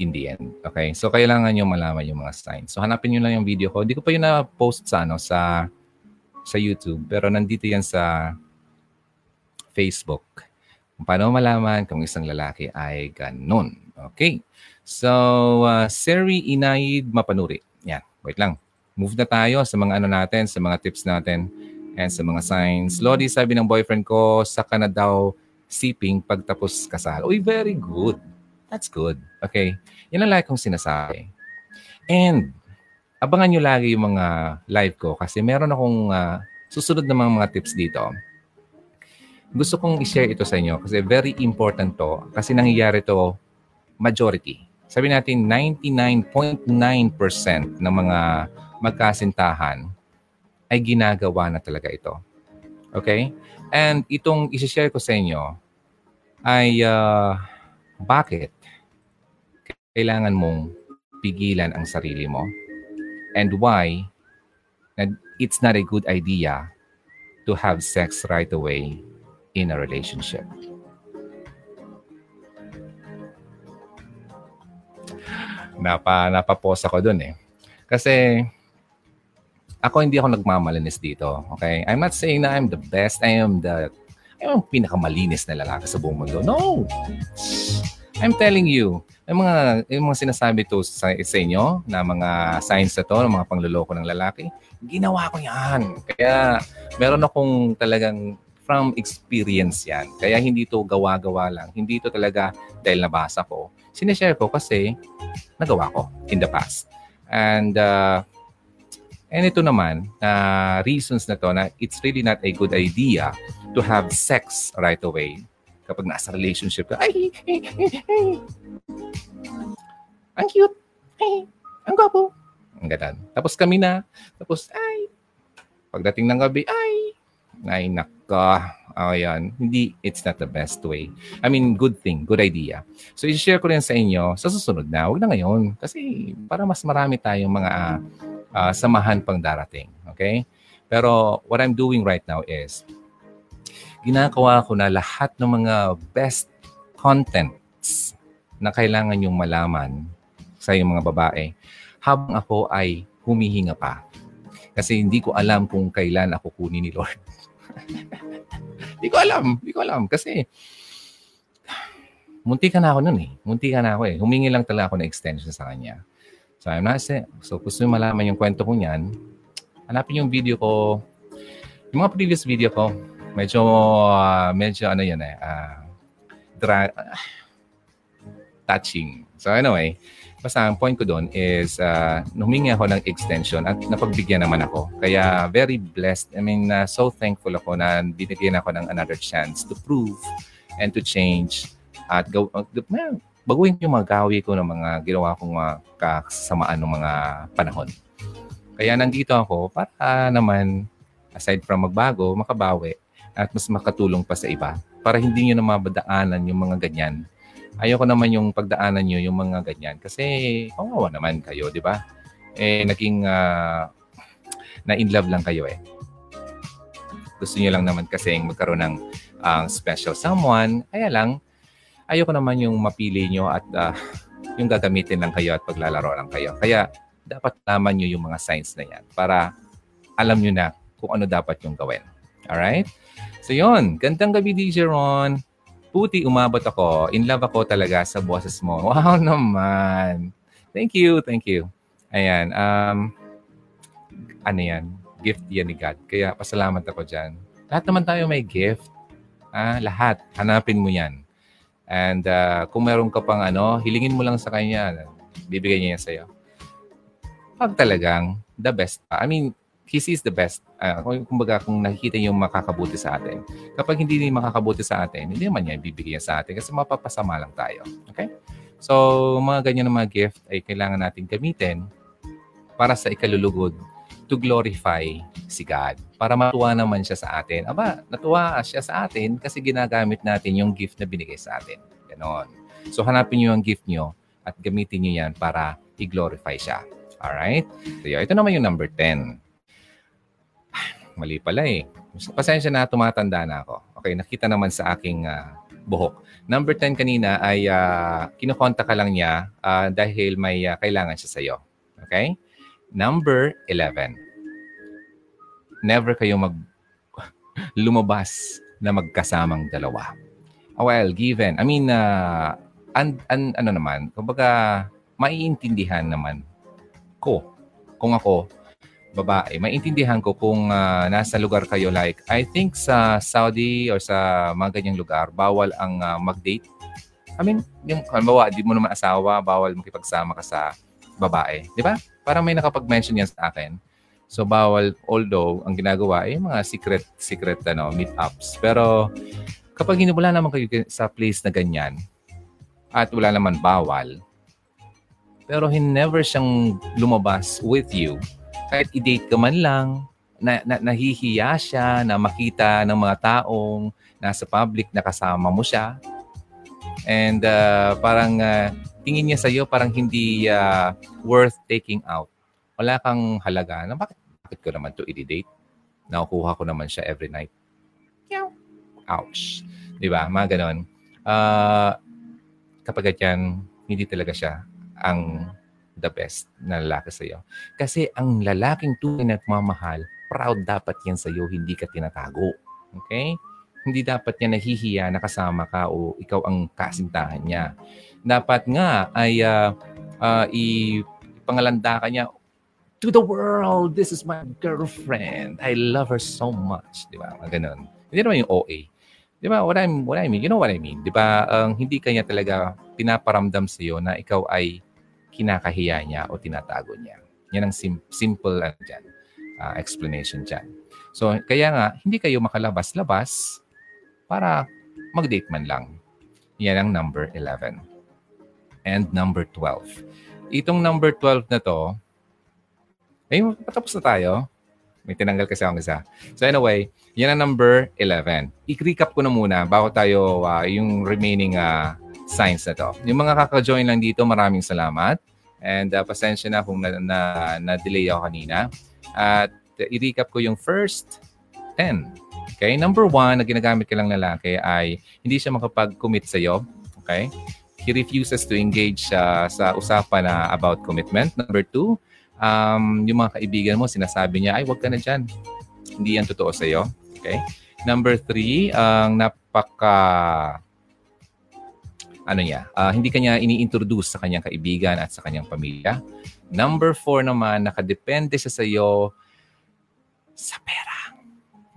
in the end. Okay? So, kailangan nyo malaman yung mga signs. So, hanapin nyo lang yung video ko. Hindi ko pa yun na-post sa, ano, sa, sa YouTube. Pero nandito yan sa Facebook. Kung paano malaman kung isang lalaki ay ganun. Okay? So, uh, Seri Inaid Mapanuri. Yan, wait lang. Move na tayo sa mga ano natin, sa mga tips natin, and sa mga signs. Lodi, sabi ng boyfriend ko, saka na daw siping pagtapos kasal. Uy, very good. That's good. Okay. Yan ang lagi kong sinasabi. And, abangan nyo lagi yung mga live ko kasi meron akong uh, susunod na mga tips dito. Gusto kong i-share ito sa inyo kasi very important to kasi nangyayari to majority sabi natin 99.9% ng mga magkasintahan ay ginagawa na talaga ito. Okay? And itong isi-share ko sa inyo, ay uh, bakit kailangan mong pigilan ang sarili mo and why it's not a good idea to have sex right away in a relationship. Napa, napapos ako dun eh. Kasi ako hindi ako nagmamalinis dito. Okay? I'm not saying na I'm the best. I am the I'm ang pinakamalinis na lalaki sa buong mundo. No! I'm telling you, yung mga, yung mga sinasabi to sa, sa inyo na mga signs na to, ng mga pangluloko ng lalaki, ginawa ko yan. Kaya meron akong talagang from experience yan. Kaya hindi to gawa-gawa lang. Hindi to talaga dahil nabasa ko. Sinishare ko kasi nagawa ko in the past. And uh, and ito naman, na uh, reasons na to na it's really not a good idea to have sex right away kapag nasa relationship ka, ay, ay, ay, ay. ang cute, ay, ang gwapo. Ang ganun. Tapos kami na, tapos, ay, pagdating ng gabi, ay, ay, naka, ayan, hindi, it's not the best way. I mean, good thing, good idea. So, i-share ko rin sa inyo sa susunod na, huwag na ngayon. Kasi, para mas marami tayong mga uh, samahan pang darating. Okay? Pero, what I'm doing right now is, ginagawa ko na lahat ng mga best contents na kailangan yung malaman sa yung mga babae habang ako ay humihinga pa. Kasi hindi ko alam kung kailan ako kunin ni Lord. Hindi ko alam. Hindi ko alam. Kasi munti ka na ako nun eh. Munti ka na ako eh. Humingi lang talaga ako ng extension sa kanya. So I'm not saying, so gusto nyo malaman yung kwento ko niyan, hanapin yung video ko, yung mga previous video ko, Medyo, uh, medyo ano yan eh, uh, dra- uh, touching. So anyway, basta ang point ko doon is uh, humingi ako ng extension at napagbigyan naman ako. Kaya very blessed. I mean, uh, so thankful ako na binigyan ako ng another chance to prove and to change at go, uh, baguhin yung mga gawi ko ng mga ginawa kong uh, kasamaan ng mga panahon. Kaya nandito ako para naman aside from magbago, makabawi at mas makatulong pa sa iba para hindi nyo na mabadaanan yung mga ganyan. Ayoko naman yung pagdaanan nyo yung mga ganyan kasi kawawa naman kayo, di ba? Eh, naging uh, na in love lang kayo eh. Gusto nyo lang naman kasi magkaroon ng uh, special someone. Kaya lang, ayoko naman yung mapili nyo at uh, yung gagamitin lang kayo at paglalaro lang kayo. Kaya dapat laman nyo yung mga signs na yan para alam nyo na kung ano dapat yung gawin. Alright? So yun, gandang gabi DJ Ron. Puti, umabot ako. In love ako talaga sa boses mo. Wow naman. Thank you, thank you. Ayan, um, ano yan? Gift yan ni God. Kaya pasalamat ako dyan. Lahat naman tayo may gift. Ah, lahat. Hanapin mo yan. And uh, kung meron ka pang ano, hilingin mo lang sa kanya. Bibigay niya yan sa'yo. Pag talagang the best pa. I mean, He sees the best. Uh, kumbaga, kung nakikita yung makakabuti sa atin. Kapag hindi niya makakabuti sa atin, hindi naman niya ibibigay sa atin kasi mapapasama lang tayo. Okay? So, mga ganyan na mga gift ay kailangan natin gamitin para sa ikalulugod to glorify si God. Para matuwa naman siya sa atin. Aba, natuwa siya sa atin kasi ginagamit natin yung gift na binigay sa atin. Ganon. So, hanapin niyo yung gift niyo at gamitin niyo yan para i-glorify siya. Alright? So, ito naman yung number 10 mali pala eh. Pasensya na, tumatanda na ako. Okay, nakita naman sa aking uh, buhok. Number 10 kanina ay uh, kinukonta ka lang niya uh, dahil may uh, kailangan siya sa'yo. Okay? Number 11. Never kayo mag lumabas na magkasamang dalawa. Well, given, I mean, uh, an, an, ano naman, kumbaga, maiintindihan naman ko kung ako babae, maintindihan ko kung uh, nasa lugar kayo like, I think sa Saudi or sa mga ganyang lugar, bawal ang uh, mag-date. I mean, yung, halimbawa, di mo naman asawa, bawal makipagsama ka sa babae. Di ba? Parang may nakapag-mention yan sa akin. So, bawal, although, ang ginagawa ay mga secret, secret, ano, meetups. Pero, kapag wala naman kayo sa place na ganyan, at wala naman bawal, pero he never siyang lumabas with you, kahit i-date ka man lang, na, na, nahihiya siya na makita ng mga taong nasa public na kasama mo siya. And uh, parang uh, tingin niya sa'yo parang hindi uh, worth taking out. Wala kang halaga. Na bakit, bakit ko naman to i-date? Nakukuha ko naman siya every night. Ouch. Di ba? Mga ganon. Uh, kapag yan, hindi talaga siya ang the best na lalaki sa'yo. Kasi ang lalaking tunay na nagmamahal, proud dapat yan sa'yo, hindi ka tinatago. Okay? Hindi dapat niya nahihiya na kasama ka o ikaw ang kasintahan niya. Dapat nga ay uh, uh, ipangalanda ka niya, to the world, this is my girlfriend. I love her so much. Di ba? Ganun. Hindi naman yung OA. Di ba? What, I'm, what I mean, you know what I mean? Di ba? Um, hindi kanya talaga pinaparamdam sa iyo na ikaw ay kinakahiya niya o tinatago niya. Yan ang sim- simple ano dyan, uh, explanation dyan. So, kaya nga, hindi kayo makalabas-labas para mag-date man lang. Yan ang number 11. And number 12. Itong number 12 na to, ay, patapos na tayo. May tinanggal kasi akong isa. So anyway, yan ang number 11. I-recap ko na muna bago tayo uh, yung remaining uh, signs na to. Yung mga kaka-join lang dito, maraming salamat. And uh, pasensya na kung na, na, na-delay ako kanina. At uh, i-recap ko yung first 10. Okay? Number one na ginagamit ka lang lalaki ay hindi siya makapag-commit sa'yo. Okay? He refuses to engage uh, sa usapan na about commitment. Number two, um, yung mga kaibigan mo, sinasabi niya, ay, wag ka na dyan. Hindi yan totoo sa'yo. Okay? Number three, ang napaka ano niya, uh, hindi kanya ini-introduce sa kanyang kaibigan at sa kanyang pamilya. Number four naman, nakadepende siya sa iyo sa pera.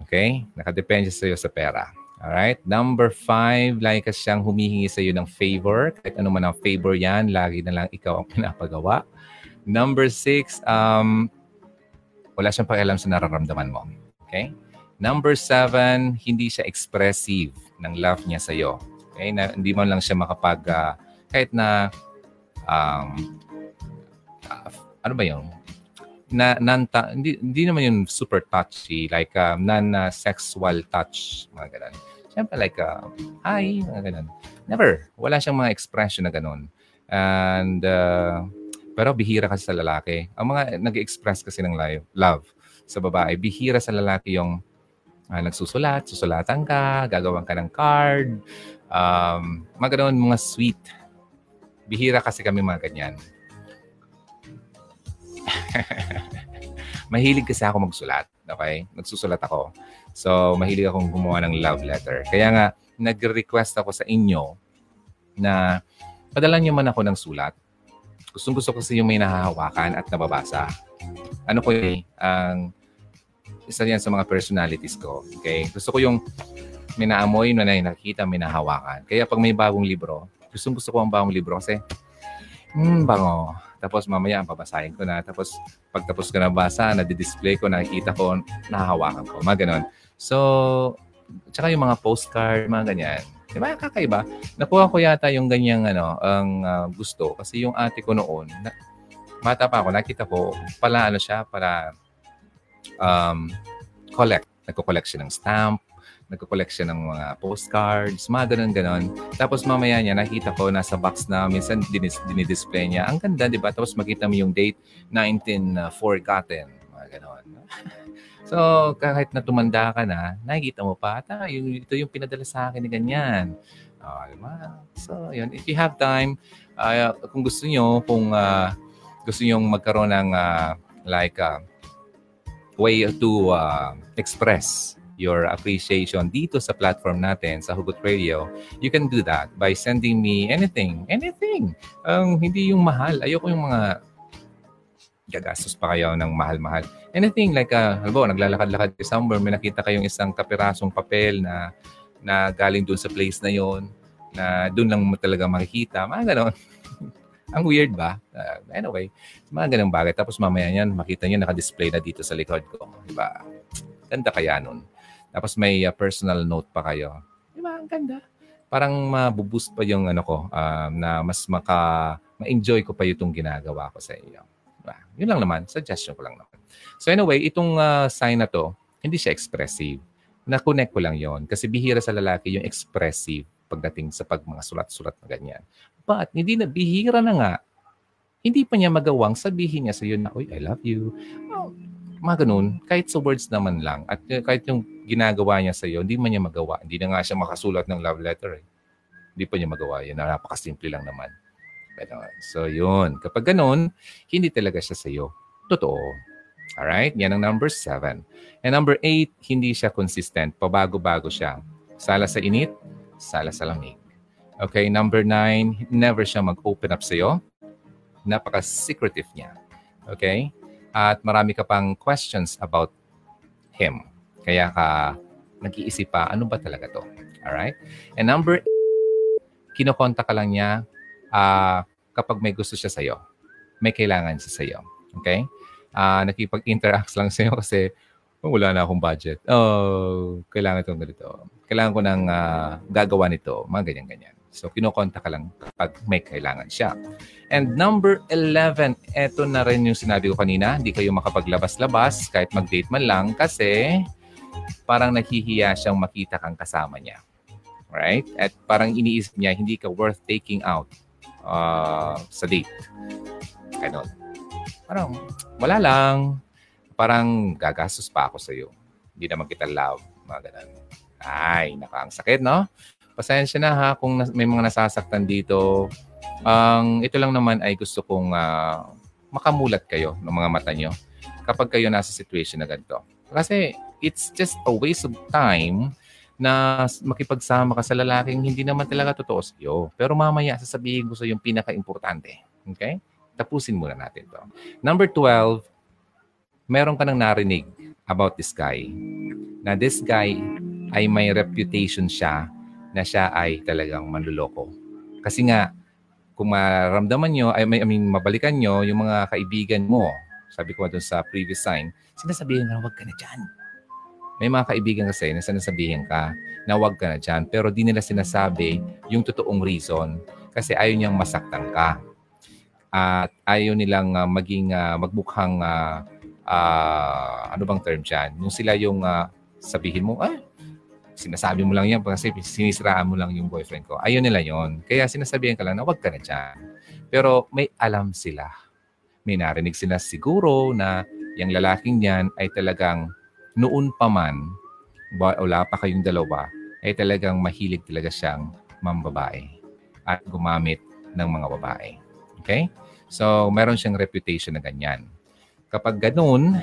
Okay? Nakadepende siya sa iyo sa pera. Alright? Number five, lagi ka siyang humihingi sa iyo ng favor. Kahit ano man ang favor yan, lagi na lang ikaw ang pinapagawa. Number six, um, wala siyang pakialam sa nararamdaman mo. Okay? Number seven, hindi siya expressive ng love niya sa iyo. Okay? Na, hindi man lang siya makapag, uh, kahit na, um, uh, ano ba yun? Na, non hindi, hindi naman yung super touchy, like uh, non-sexual touch, mga ganun. Siyempre like, uh, hi, mga ganun. Never. Wala siyang mga expression na ganun. And, uh, pero bihira kasi sa lalaki. Ang mga nag-express kasi ng love sa babae, bihira sa lalaki yung uh, nagsusulat, susulatan ka, gagawan ka ng card, um, mga ganun, mga sweet. Bihira kasi kami mga ganyan. mahilig kasi ako magsulat. Okay? Nagsusulat ako. So, mahilig akong gumawa ng love letter. Kaya nga, nag-request ako sa inyo na padala niyo man ako ng sulat Gustong gusto ko kasi yung may nahahawakan at nababasa. Ano ko eh, ang isa yan sa mga personalities ko. Okay? Gusto ko yung may naamoy na nakikita, may nahawakan. Kaya pag may bagong libro, gustong gusto ko ang bagong libro kasi, hmm, bango. Tapos mamaya, babasahin ko na. Tapos pagtapos ko na basa, na-display ko, nakikita ko, nahahawakan ko. Mga ganon. So, tsaka yung mga postcard, mga ganyan Di ba? Kakaiba. Nakuha ko yata yung ganyang ano, ang uh, gusto. Kasi yung ate ko noon, na, bata pa ako, nakita ko, pala ano siya, para um, collect. Nagko-collect siya ng stamp, nagko-collect ng mga postcards, mga ganun-ganon. Tapos mamaya niya, nakita ko nasa box na minsan dinis, dinidisplay niya. Ang ganda, di ba? Tapos makita mo yung date, 19 uh, forgotten. Mga ganon. So, kahit na tumanda ka na, nakikita mo pa, ta, yung, ito yung pinadala sa akin ni ganyan. Uh, diba? So, yun. If you have time, uh, kung gusto nyo, kung uh, gusto nyo magkaroon ng uh, like uh, way to uh, express your appreciation dito sa platform natin sa Hugot Radio, you can do that by sending me anything, anything. Um, hindi yung mahal. Ayoko yung mga gagastos pa kayo ng mahal-mahal. Anything like, uh, halimbawa, naglalakad-lakad kayo somewhere, may nakita kayong isang kapirasong papel na na galing doon sa place na yon na doon lang mo talaga makikita. Mga ganon. Ang weird ba? Uh, anyway, mga ganong bagay. Tapos mamaya niyan, makita niyo naka-display na dito sa likod ko. Diba? Ganda kaya nun. Tapos may uh, personal note pa kayo. Diba? Ang ganda. Parang mabuboost pa yung ano ko, um, na mas maka, ma-enjoy ko pa itong ginagawa ko sa iyo. Diba? Yun lang naman. Suggestion ko lang naman. So anyway, itong uh, sign na to, hindi siya expressive. Na-connect ko lang yon Kasi bihira sa lalaki yung expressive pagdating sa pag mga sulat-sulat na ganyan. But hindi na, bihira na nga, hindi pa niya magawang sabihin niya sa iyo na, Uy, I love you. Oh, mga ganun, kahit sa words naman lang, at kahit yung ginagawa niya sa iyo, hindi man niya magawa. Hindi na nga siya makasulat ng love letter. Eh. Hindi pa niya magawa yun. Napakasimple lang naman. Ganon. So, yun. Kapag ganun, hindi talaga siya sa iyo. Totoo. Alright? Yan ang number seven. And number eight, hindi siya consistent. Pabago-bago siya. Sala sa init, sala sa lamig. Okay, number nine, never siya mag-open up sa'yo. Napaka-secretive niya. Okay? At marami ka pang questions about him. Kaya ka nag-iisip pa, ano ba talaga to? Alright? And number eight, kinokonta ka lang niya uh, kapag may gusto siya sa'yo. May kailangan siya sa'yo. Okay? Uh, nakipag-interact lang sa'yo kasi oh, wala na akong budget. Oh, kailangan itong ganito. Kailangan ko ng uh, gagawa nito. Mga ganyan-ganyan. So, kinokonta ka lang kapag may kailangan siya. And number 11, eto na rin yung sinabi ko kanina. Hindi kayo makapaglabas-labas kahit mag-date man lang kasi parang nahihiya siyang makita kang kasama niya. Right? At parang iniisip niya, hindi ka worth taking out uh, sa date. Ganon. Parang, wala lang. Parang gagastos pa ako sa iyo. Hindi naman kita love. Mga ganun. Ay, naka, ang sakit, no? Pasensya na ha kung may mga nasasaktan dito. Ang um, ito lang naman ay gusto kong uh, makamulat kayo ng mga mata nyo kapag kayo nasa situation na ganito. Kasi it's just a waste of time na makipagsama ka sa lalaking hindi naman talaga totoo sa iyo. Pero mamaya sasabihin ko sa yung pinaka-importante. Okay? Tapusin muna natin to. Number 12, meron ka nang narinig about this guy. Na this guy ay may reputation siya na siya ay talagang manluloko. Kasi nga, kung maramdaman nyo, ay I mean, mabalikan nyo yung mga kaibigan mo, sabi ko doon sa previous sign, sinasabihin na huwag ka na dyan may mga kaibigan kasi na sinasabihin ka na huwag ka na dyan, pero di nila sinasabi yung totoong reason kasi ayaw niyang masaktan ka. At ayaw nilang uh, maging uh, magbukhang uh, uh, ano bang term dyan? Nung sila yung uh, sabihin mo, ah, sinasabi mo lang yan kasi sinisiraan mo lang yung boyfriend ko. Ayaw nila yon Kaya sinasabihan ka lang na huwag ka na dyan. Pero may alam sila. May narinig sila siguro na yung lalaking yan ay talagang noon pa man, wala pa kayong dalawa, ay talagang mahilig talaga siyang mambabae at gumamit ng mga babae. Okay? So, meron siyang reputation na ganyan. Kapag ganun,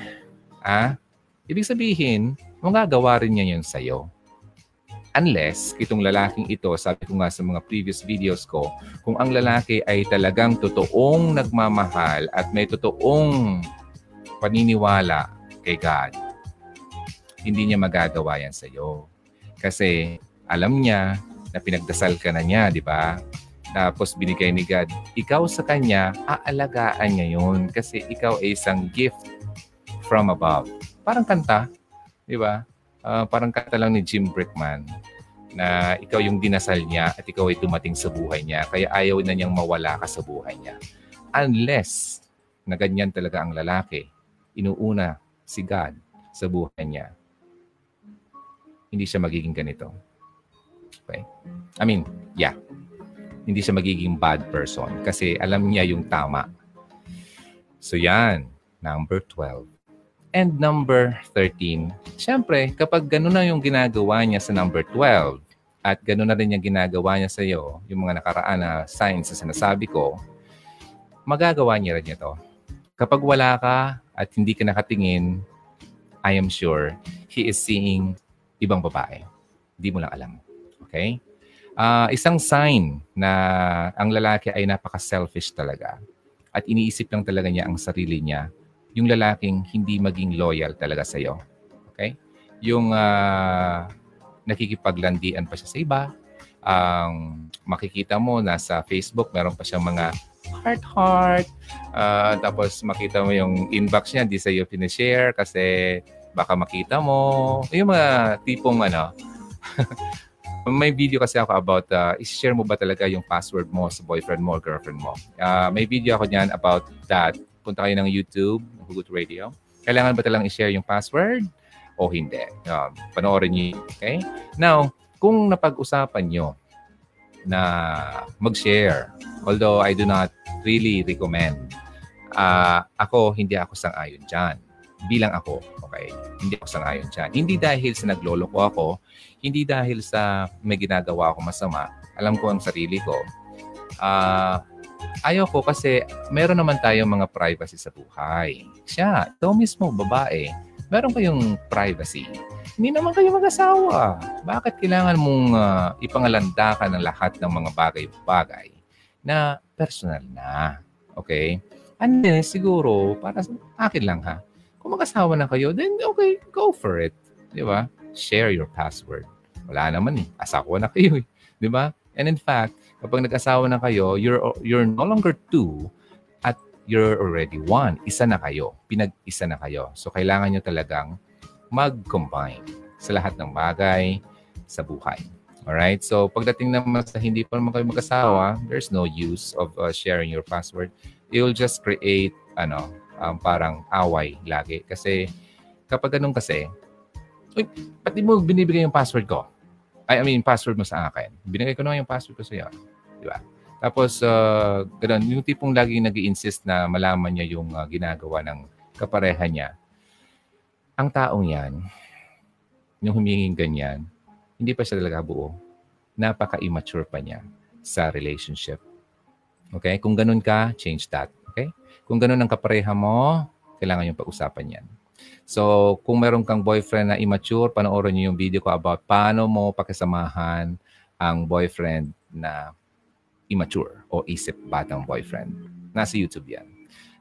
ah, ibig sabihin, magagawa rin niya yun sa'yo. Unless, itong lalaking ito, sabi ko nga sa mga previous videos ko, kung ang lalaki ay talagang totoong nagmamahal at may totoong paniniwala kay God, hindi niya magagawa yan sa iyo. Kasi alam niya na pinagdasal ka na niya, di ba? Tapos binigay ni God, ikaw sa kanya, aalagaan niya yun kasi ikaw ay isang gift from above. Parang kanta, di ba? Uh, parang kanta lang ni Jim Brickman na ikaw yung dinasal niya at ikaw ay dumating sa buhay niya. Kaya ayaw na niyang mawala ka sa buhay niya. Unless na ganyan talaga ang lalaki, inuuna si God sa buhay niya hindi siya magiging ganito. Okay? I mean, yeah. Hindi siya magiging bad person kasi alam niya yung tama. So yan, number 12. And number 13, syempre, kapag gano'n na yung ginagawa niya sa number 12, at gano'n na rin yung ginagawa niya sa iyo, yung mga nakaraan na signs na sinasabi ko, magagawa niya rin ito. Kapag wala ka at hindi ka nakatingin, I am sure he is seeing ibang babae. Hindi mo lang alam. Okay? Uh, isang sign na ang lalaki ay napaka-selfish talaga at iniisip lang talaga niya ang sarili niya, yung lalaking hindi maging loyal talaga sa iyo. Okay? Yung uh, nakikipaglandian pa siya sa iba, ang um, makikita mo nasa Facebook, meron pa siyang mga heart heart. Uh, tapos makita mo yung inbox niya, di sa iyo pinishare kasi baka makita mo. Yung mga tipong ano, may video kasi ako about uh, i-share mo ba talaga yung password mo sa boyfriend mo or girlfriend mo. Uh, may video ako niyan about that. Punta kayo ng YouTube, Hugot Radio. Kailangan ba talagang i-share yung password o hindi? Uh, panoorin niyo. Okay? Now, kung napag-usapan nyo na mag-share. Although I do not really recommend. Uh, ako, hindi ako sang-ayon dyan. Bilang ako, okay? Hindi ako sang-ayon dyan. Hindi dahil sa nagloloko ako, hindi dahil sa may ginagawa ako masama. Alam ko ang sarili ko. Uh, ayaw ko kasi meron naman tayong mga privacy sa buhay. Siya, ito mismo, babae, meron kayong privacy. Hindi naman kayo mag-asawa. Bakit kailangan mong uh, ipangalanda ka ng lahat ng mga bagay-bagay na personal na? Okay? And then, siguro, para sa akin lang ha, kung mag-asawa na kayo, then okay, go for it. Di ba? Share your password. Wala naman eh. Asawa na kayo eh. Di ba? And in fact, kapag nag-asawa na kayo, you're, you're no longer two at you're already one. Isa na kayo. Pinag-isa na kayo. So, kailangan nyo talagang mag-combine sa lahat ng bagay sa buhay. Alright? So, pagdating naman sa hindi pa naman kayo mag-asawa, there's no use of uh, sharing your password. You'll just create, ano, um, parang away lagi. Kasi, kapag ganun kasi, uy, pati mo binibigay yung password ko? I, mean, password mo sa akin. Binigay ko na yung password ko sa iyo. Di ba? Tapos, uh, ganun, yung tipong lagi nag insist na malaman niya yung uh, ginagawa ng kapareha niya, ang taong yan, yung huminging ganyan, hindi pa siya talaga buo. Napaka-immature pa niya sa relationship. Okay? Kung ganun ka, change that. Okay? Kung ganun ang kapareha mo, kailangan yung pag-usapan yan. So, kung meron kang boyfriend na immature, panoorin niyo yung video ko about paano mo pakisamahan ang boyfriend na immature o isip batang boyfriend. Nasa YouTube yan.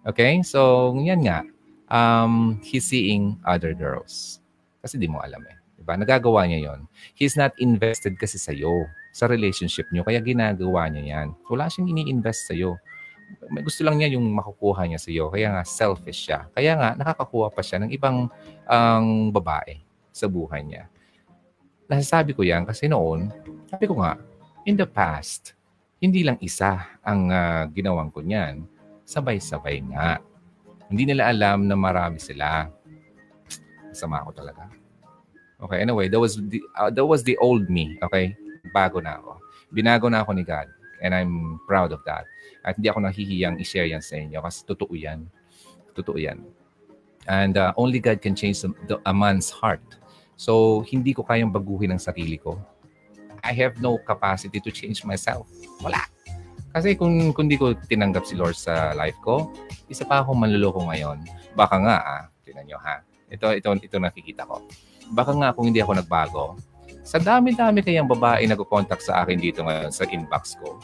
Okay? So, yan nga um, he's seeing other girls. Kasi di mo alam eh. Diba? Nagagawa niya yon. He's not invested kasi sa'yo, sa relationship niyo. Kaya ginagawa niya yan. Wala siyang ini-invest sa'yo. Gusto lang niya yung makukuha niya sa'yo. Kaya nga, selfish siya. Kaya nga, nakakakuha pa siya ng ibang ang um, babae sa buhay niya. Nasasabi ko yan kasi noon, sabi ko nga, in the past, hindi lang isa ang uh, ginawang ko niyan. Sabay-sabay nga. Hindi nila alam na marami sila. Sama ako talaga. Okay, anyway, that was the, uh, that was the old me. Okay? Bago na ako. Binago na ako ni God. And I'm proud of that. At hindi ako nahihiyang i-share yan sa inyo kasi totoo yan. Totoo yan. And uh, only God can change the, the, a man's heart. So, hindi ko kayang baguhin ang sarili ko. I have no capacity to change myself. Wala. Kasi kung, kung di ko tinanggap si Lord sa life ko, isa pa akong manluloko ngayon. Baka nga, ah, tinan nyo ha. Ito, ito, ito nakikita ko. Baka nga kung hindi ako nagbago, sa dami-dami kayang babae nag-contact sa akin dito ngayon sa inbox ko.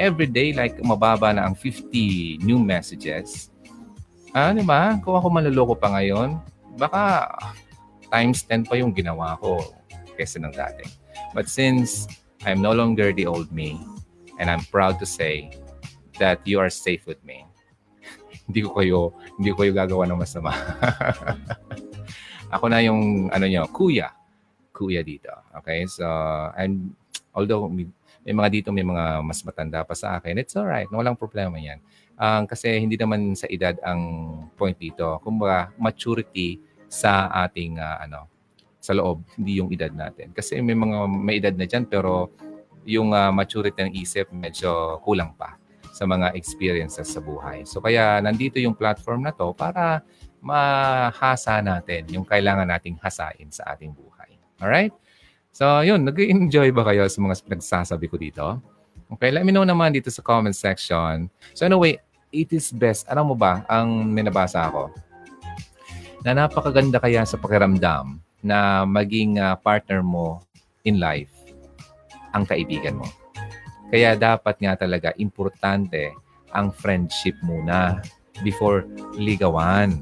Every day, like, mababa na ang 50 new messages. Di ba? Kung ako manluloko pa ngayon, baka times 10 pa yung ginawa ko kesa ng dati. But since I'm no longer the old me, And I'm proud to say that you are safe with me. hindi ko kayo hindi ko kayo gagawa ng masama. Ako na yung ano niyo, kuya. Kuya dito. Okay? So, and although may, may mga dito may mga mas matanda pa sa akin, it's alright. Walang problema yan. Um, kasi hindi naman sa edad ang point dito. Kumbaga, maturity sa ating uh, ano sa loob, hindi yung edad natin. Kasi may mga may edad na diyan pero yung uh, maturity ng isip medyo kulang pa sa mga experiences sa buhay. So kaya nandito yung platform na to para mahasa natin yung kailangan nating hasain sa ating buhay. Alright? So yun, nag-enjoy ba kayo sa mga nagsasabi ko dito? Okay, let me know naman dito sa comment section. So anyway, it is best. Alam mo ba, ang minabasa ako, na napakaganda kaya sa pakiramdam na maging uh, partner mo in life ang kaibigan mo. Kaya dapat nga talaga importante ang friendship muna before ligawan.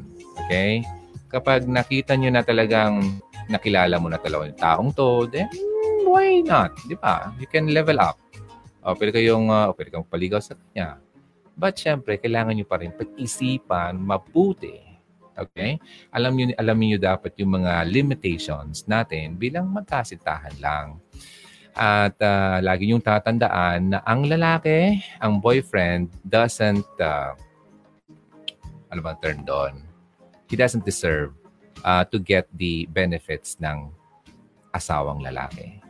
Okay? Kapag nakita nyo na talagang nakilala mo na talaga yung taong to, then why not? Di ba? You can level up. O, pwede kayong, uh, pwede kang paligaw sa kanya. But syempre, kailangan nyo pa rin pag-isipan mabuti. Okay? Alam niyo alam niyo dapat yung mga limitations natin bilang magkasintahan lang. At uh, lagi niyong tatandaan na ang lalaki, ang boyfriend, doesn't, uh, ano bang term doon? He doesn't deserve uh, to get the benefits ng asawang lalaki.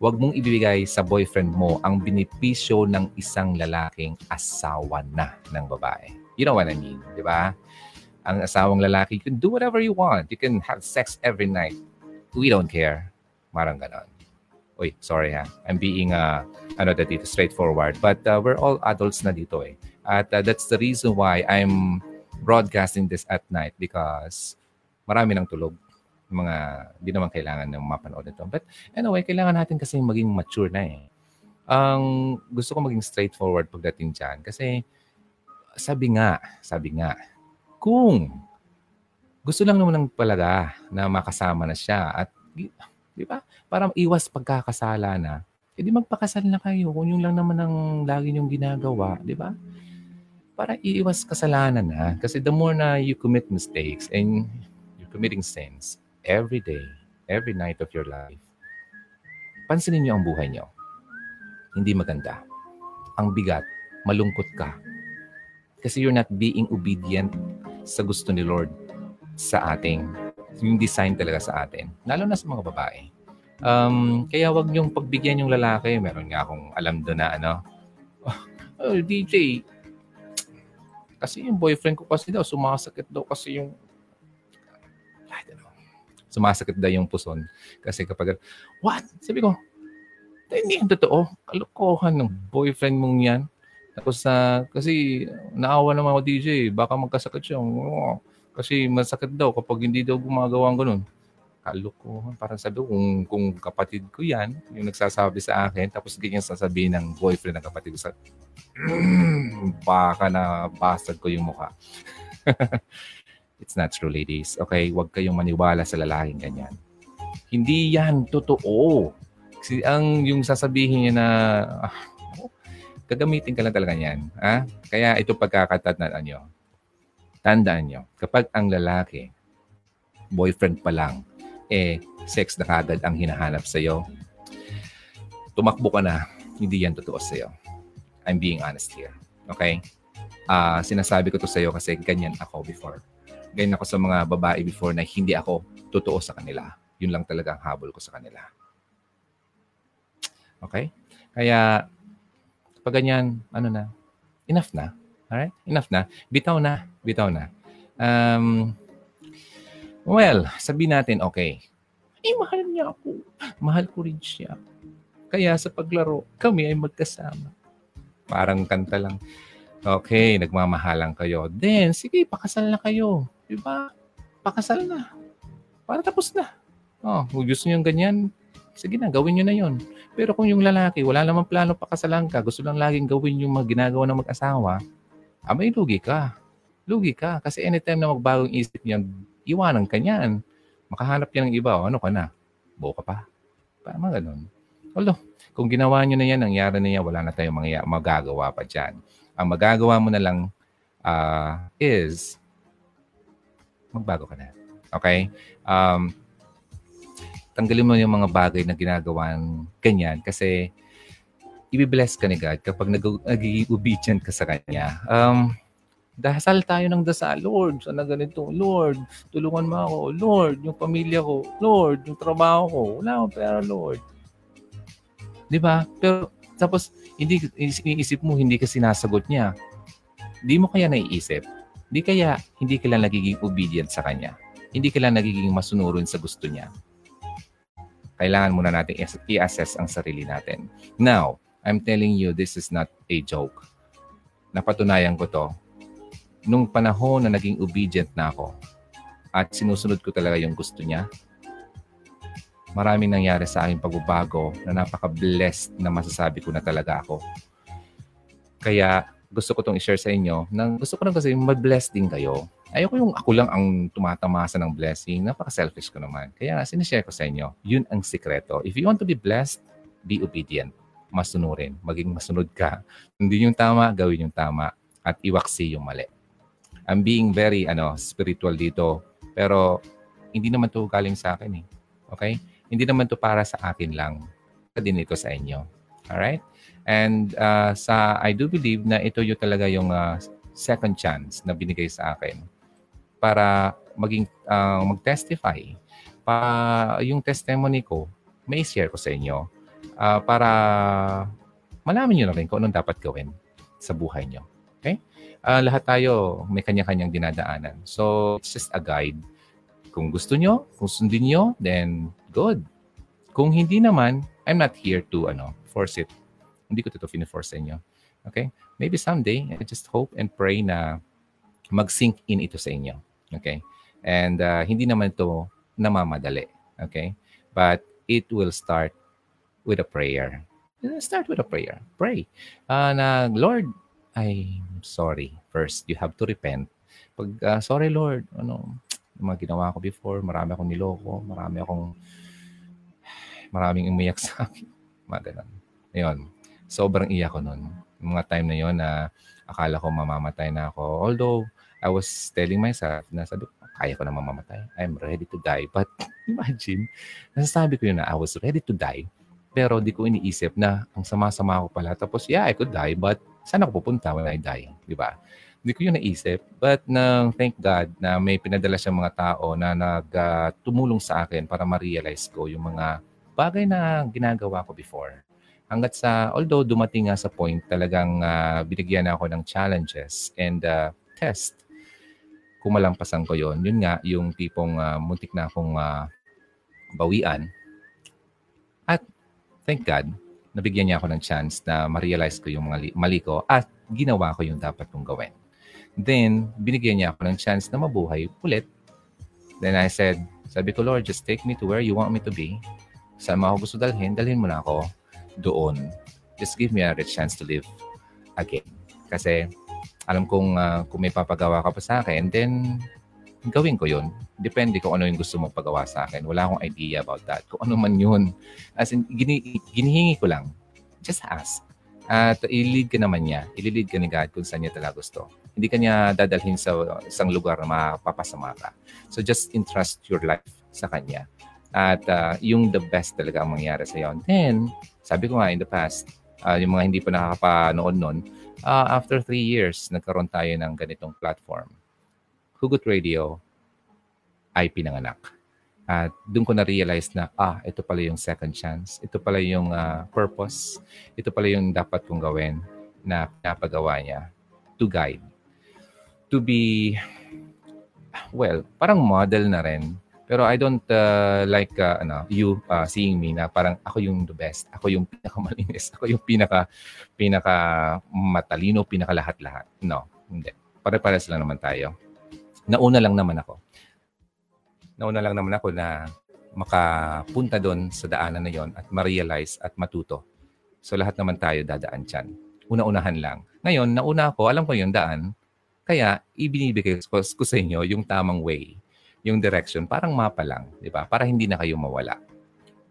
Huwag mong ibibigay sa boyfriend mo ang benepisyo ng isang lalaking asawa na ng babae. You know what I mean, di ba? Ang asawang lalaki, you can do whatever you want. You can have sex every night. We don't care. Marang ganon. Uy, sorry ha. I'm being, uh, ano na dito, straightforward. But uh, we're all adults na dito eh. At uh, that's the reason why I'm broadcasting this at night because marami ng tulog mga di naman kailangan ng mapanood nito. But anyway, kailangan natin kasi maging mature na eh. Ang gusto ko maging straightforward pagdating dyan kasi sabi nga, sabi nga, kung gusto lang naman ng palaga na makasama na siya at di ba? Para iwas pagkakasala na, edi magpakasal na kayo kung yun lang naman ang lagi niyong ginagawa, di ba? Para iiwas kasalanan na. Kasi the more na you commit mistakes and committing sins, every day, every night of your life, pansinin niyo ang buhay niyo. Hindi maganda. Ang bigat, malungkot ka. Kasi you're not being obedient sa gusto ni Lord sa ating, yung design talaga sa atin. Lalo na sa mga babae. Um, kaya wag niyong pagbigyan yung lalaki. Meron nga akong alam doon na ano, oh, DJ, kasi yung boyfriend ko kasi daw, sumasakit daw kasi yung sumasakit daw yung puson. Kasi kapag, what? Sabi ko, hindi yung totoo. Kalokohan ng boyfriend mong yan. Tapos uh, kasi naawa naman ako DJ, baka magkasakit siya. Oh, kasi masakit daw kapag hindi daw gumagawa ng ganun. Kalokohan. Parang sabi ko, kung, kung kapatid ko yan, yung nagsasabi sa akin, tapos ganyan sasabihin ng boyfriend ng kapatid ko sa, baka na bastard ko yung mukha. It's not true, ladies. Okay? Huwag kayong maniwala sa lalaking ganyan. Hindi yan totoo. Kasi ang yung sasabihin niya na ah, gagamitin ka lang talaga yan. Ha? Kaya ito pagkakatandaan nyo. Tandaan nyo, kapag ang lalaki, boyfriend pa lang, eh, sex na kagad ang hinahanap sa'yo, tumakbo ka na, hindi yan totoo sa'yo. I'm being honest here. Okay? Uh, sinasabi ko to sa'yo kasi ganyan ako before ganyan ako sa mga babae before na hindi ako totoo sa kanila. Yun lang talaga ang habol ko sa kanila. Okay? Kaya, pag ganyan, ano na, enough na. Alright? Enough na. Bitaw na. Bitaw na. Um, well, sabi natin, okay. Eh, mahal niya ako. Mahal ko rin siya. Kaya sa paglaro, kami ay magkasama. Parang kanta lang. Okay, nagmamahalan kayo. Then, sige, pakasal na kayo. Di ba? Pakasal na. Para tapos na. Oh, kung gusto niyo ganyan, sige na, gawin niyo na yon. Pero kung yung lalaki, wala namang plano pakasalan ka, gusto lang laging gawin yung mga ginagawa ng mag-asawa, abay, lugi ka. Lugi ka. Kasi anytime na magbagong isip niya, iwanan ka niyan. Makahanap niya ng iba, o ano ka na? Buo ka pa. Parang ganun. Although, kung ginawa niyo na yan, nangyari na yan, wala na tayong mga magagawa pa dyan. Ang magagawa mo na lang uh, is magbago ka na. Okay? Um, tanggalin mo yung mga bagay na ginagawang ganyan kasi ibibless ka ni God kapag nag- nagiging obedient ka sa Kanya. Um, dasal tayo ng dasal. Lord, sana ganito. Lord, tulungan mo ako. Lord, yung pamilya ko. Lord, yung trabaho ko. Wala akong pera, Lord. Di ba? Pero tapos, hindi iniisip mo, hindi ka sinasagot niya. Hindi mo kaya naiisip Di kaya hindi ka lang nagiging obedient sa Kanya. Hindi ka lang nagiging masunurin sa gusto niya. Kailangan muna natin i-assess ang sarili natin. Now, I'm telling you, this is not a joke. Napatunayan ko to. Nung panahon na naging obedient na ako at sinusunod ko talaga yung gusto niya, maraming nangyari sa aking pagbabago na napaka-blessed na masasabi ko na talaga ako. Kaya gusto ko itong i-share sa inyo. Nang gusto ko na kasi mag-bless din kayo. Ayoko yung ako lang ang tumatamasa ng blessing. Napaka-selfish ko naman. Kaya sinishare ko sa inyo. Yun ang sikreto. If you want to be blessed, be obedient. Masunurin. Maging masunod ka. Hindi yung tama, gawin yung tama. At iwaksi yung mali. I'm being very ano spiritual dito. Pero hindi naman to galing sa akin eh. Okay? Hindi naman to para sa akin lang. Din ito sa inyo. Alright? And uh, sa I do believe na ito yung talaga yung uh, second chance na binigay sa akin para maging uh, mag-testify. Pa yung testimony ko, may share ko sa inyo. uh, para malaman nyo na rin kung anong dapat gawin sa buhay nyo. Okay? Uh, lahat tayo may kanya-kanyang dinadaanan. So, it's just a guide. Kung gusto nyo, kung sundin nyo, then good. Kung hindi naman, I'm not here to ano force it. Hindi ko ito fine-force sa inyo. Okay? Maybe someday, I just hope and pray na mag-sink in ito sa inyo. Okay? And uh, hindi naman ito namamadali. Okay? But it will start with a prayer. Start with a prayer. Pray. Uh, na, Lord, I'm sorry. First, you have to repent. Pag, uh, sorry Lord, ano, mga ginawa ko before, marami akong niloko, marami akong, maraming umiyak sa akin. Mga ganun. Ayun. Sobrang iyak ko nun. Yung mga time na yon na akala ko mamamatay na ako. Although, I was telling myself na sabi ko, kaya ko na mamamatay. I'm ready to die. But imagine, nasasabi ko yun na I was ready to die pero di ko iniisip na ang sama-sama ko pala. Tapos, yeah, I could die, but saan ako pupunta when I die? Di ba? Hindi ko yun naisip. But nang thank God na may pinadala siyang mga tao na nagtumulong uh, sa akin para ma-realize ko yung mga bagay na ginagawa ko before. Hanggat sa, although dumating nga sa point, talagang uh, binigyan ako ng challenges and uh, test. Kung malampasan ko yon yun nga, yung tipong uh, muntik na akong uh, bawian. At thank God, nabigyan niya ako ng chance na ma-realize ko yung mali, mali ko at ginawa ko yung dapat kong gawin. Then, binigyan niya ako ng chance na mabuhay ulit. Then I said, sabi ko, Lord, just take me to where you want me to be. Saan mo ako gusto dalhin, dalhin mo na ako doon. Just give me a chance to live again. Kasi alam kong uh, kung may papagawa ka pa sa akin, then gawin ko yun. Depende kung ano yung gusto mong pagawa sa akin. Wala akong idea about that. Kung ano man yun. As in, gini, ginihingi ko lang. Just ask. At i-lead ka naman niya. I-lead ka ni God kung saan niya talaga gusto. Hindi ka niya dadalhin sa isang lugar na mapapasama ka. So just entrust your life sa Kanya. At uh, yung the best talaga ang mangyari sa iyo. Then, sabi ko nga in the past, uh, yung mga hindi pa nakakapanood nun, uh, after three years, nagkaroon tayo ng ganitong platform Hugot Radio ay pinanganak. At doon ko na-realize na, ah, ito pala yung second chance. Ito pala yung uh, purpose. Ito pala yung dapat kong gawin na pinapagawa niya to guide. To be, well, parang model na rin. Pero I don't uh, like uh, ano, you uh, seeing me na parang ako yung the best. Ako yung pinakamalinis. Ako yung pinaka, pinaka matalino, pinaka lahat-lahat. No, hindi. Pare-pares lang naman tayo nauna lang naman ako. Nauna lang naman ako na makapunta doon sa daanan na yon at ma-realize at matuto. So lahat naman tayo dadaan dyan. Una-unahan lang. Ngayon, nauna ako, alam ko yung daan, kaya ibinibigay ko, ko sa inyo yung tamang way, yung direction, parang mapa lang, di ba? Para hindi na kayo mawala.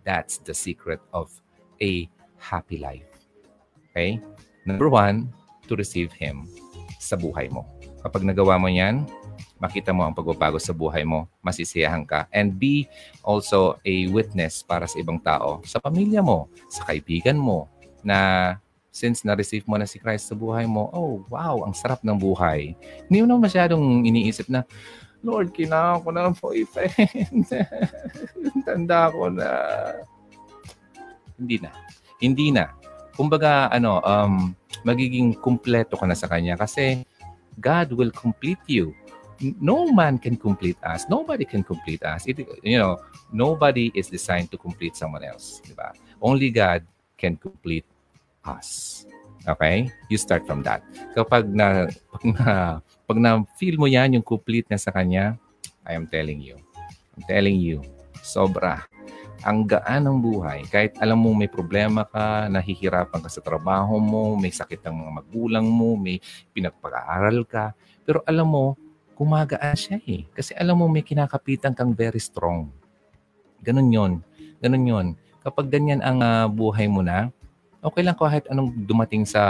That's the secret of a happy life. Okay? Number one, to receive Him sa buhay mo. Kapag nagawa mo yan, makita mo ang pagbabago sa buhay mo, masisiyahan ka. And be also a witness para sa ibang tao, sa pamilya mo, sa kaibigan mo, na since na-receive mo na si Christ sa buhay mo, oh, wow, ang sarap ng buhay. Hindi mo na masyadong iniisip na, Lord, kailangan ko ng boyfriend. Tanda ko na. Hindi na. Hindi na. Kumbaga, ano, um, magiging kumpleto ka na sa Kanya kasi God will complete you no man can complete us. Nobody can complete us. It, you know, nobody is designed to complete someone else. Diba? Only God can complete us. Okay? You start from that. Kapag na, pag na, pag na feel mo yan, yung complete na sa Kanya, I am telling you. I'm telling you, sobra. Ang gaan ng buhay, kahit alam mo may problema ka, nahihirapan ka sa trabaho mo, may sakit ang mga magulang mo, may pinagpag-aaral ka, pero alam mo, gumagaan siya eh. Kasi alam mo, may kinakapitan kang very strong. Ganun yon Ganun yon Kapag ganyan ang uh, buhay mo na, okay lang kahit anong dumating sa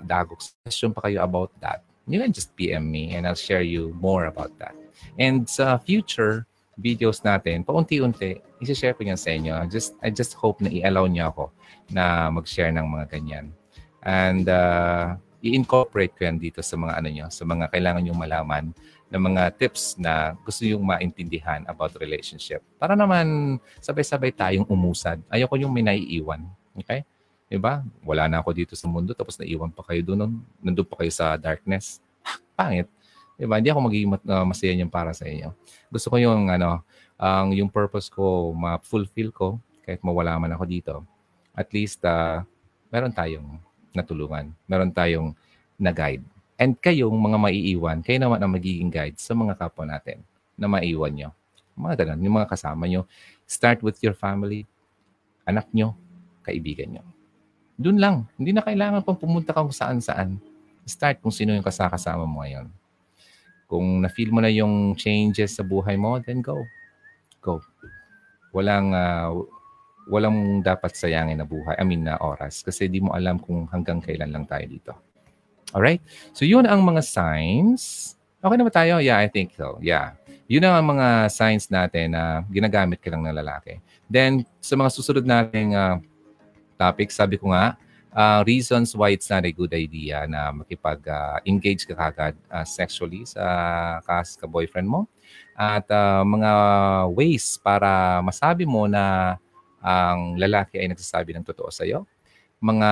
dagok. Question pa kayo about that. You can just PM me and I'll share you more about that. And sa future videos natin, paunti-unti, isi-share ko yan sa inyo. Just, I just hope na i-allow niyo ako na mag-share ng mga ganyan. And uh, i-incorporate ko yan dito sa mga ano nyo, sa mga kailangan nyo malaman ng mga tips na gusto yung maintindihan about relationship. Para naman sabay-sabay tayong umusad. Ayoko yung may naiiwan. Okay? Diba? Wala na ako dito sa mundo tapos naiwan pa kayo doon. Nandun pa kayo sa darkness. Pangit. Diba? Hindi ako magiging uh, masaya niyan para sa inyo. Gusto ko yung ano, ang yung purpose ko ma-fulfill ko kahit mawala man ako dito. At least uh, meron tayong natulungan. Meron tayong na-guide. And kayong mga maiiwan, kayo naman ang magiging guide sa mga kapwa natin na maiwan nyo. Mga ganun, yung mga kasama nyo. Start with your family, anak nyo, kaibigan nyo. Doon lang. Hindi na kailangan pang pumunta ka kung saan-saan. Start kung sino yung kasakasama mo ngayon. Kung na-feel mo na yung changes sa buhay mo, then go. Go. Walang uh, walang dapat sayangin na buhay, I mean na oras kasi di mo alam kung hanggang kailan lang tayo dito. Alright? So yun ang mga signs. Okay na ba tayo? Yeah, I think so. Yeah. Yun ang mga signs natin na ginagamit ka lang ng lalaki. Then, sa mga susunod nating uh, topic, sabi ko nga, uh, reasons why it's not a good idea na makipag-engage uh, ka kagad uh, sexually sa kas ka boyfriend mo at uh, mga ways para masabi mo na ang lalaki ay nagsasabi ng totoo sa iyo mga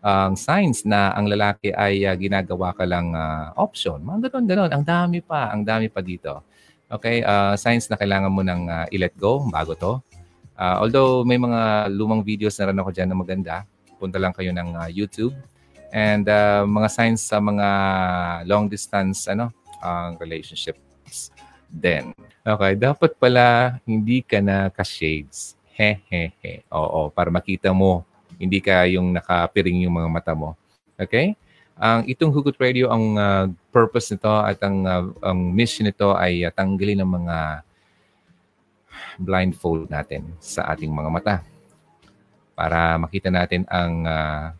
ang uh, signs na ang lalaki ay uh, ginagawa ka lang uh, option. Mga ganun, ganun. Ang dami pa, ang dami pa dito. Okay, uh, signs na kailangan mo nang uh, i-let go bago to. Uh, although may mga lumang videos na rin ako dyan na maganda, punta lang kayo ng uh, YouTube. And uh, mga signs sa mga long distance ano, uh, relationships then. Okay, dapat pala hindi ka na ka-shades. He, he, he. Oo, para makita mo hindi ka yung nakapiring yung mga mata mo. Okay? Ang itong Hugot Radio, ang uh, purpose nito at ang, uh, ang mission nito ay uh, tanggalin ang mga blindfold natin sa ating mga mata para makita natin ang uh,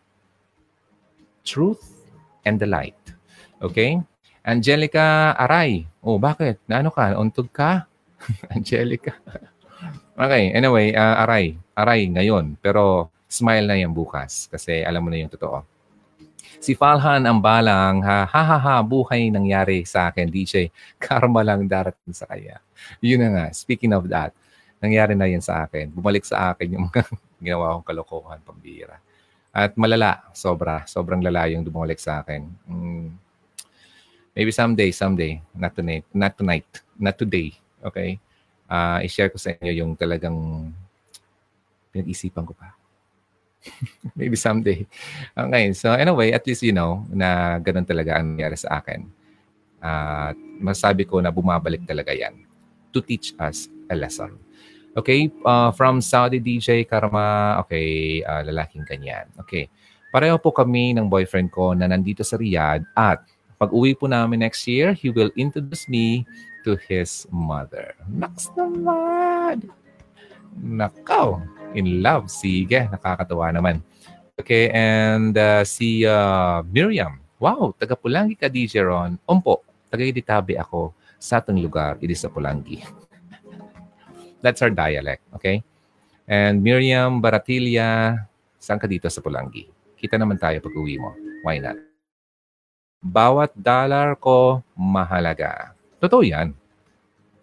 truth and the light. Okay? Angelica Aray. Oh, bakit? Naano ka? Untog ka? Angelica. okay, anyway, uh, Aray. Aray ngayon. Pero smile na yan bukas kasi alam mo na yung totoo. Si Falhan ang balang, ha, ha, ha, ha, buhay nangyari sa akin, DJ. Karma lang darating sa kanya. Yun na nga, speaking of that, nangyari na yan sa akin. Bumalik sa akin yung mga ginawa kong kalokohan, pambira. At malala, sobra, sobrang lala yung bumalik sa akin. Mm, maybe someday, someday, not tonight, not tonight, not today, okay? Uh, i-share ko sa inyo yung talagang pinag-isipan ko pa. Maybe someday. Okay, so anyway, at least you know na ganun talaga ang nangyari sa akin. At uh, masabi ko na bumabalik talaga yan to teach us a lesson. Okay, uh, from Saudi DJ Karma, okay, uh, lalaking ganyan. Okay, pareho po kami ng boyfriend ko na nandito sa Riyadh at pag uwi po namin next year, he will introduce me to his mother. Naks naman! Nakaw! In love. Sige, nakakatawa naman. Okay, and uh, si uh, Miriam. Wow, taga Pulangi ka, DJ Ron. Ompo, taga Iditabi ako sa atong lugar, it is sa Pulangi. That's our dialect, okay? And Miriam Baratilia, saan ka dito sa Pulangi? Kita naman tayo pag uwi mo. Why not? Bawat dollar ko mahalaga. Totoo yan.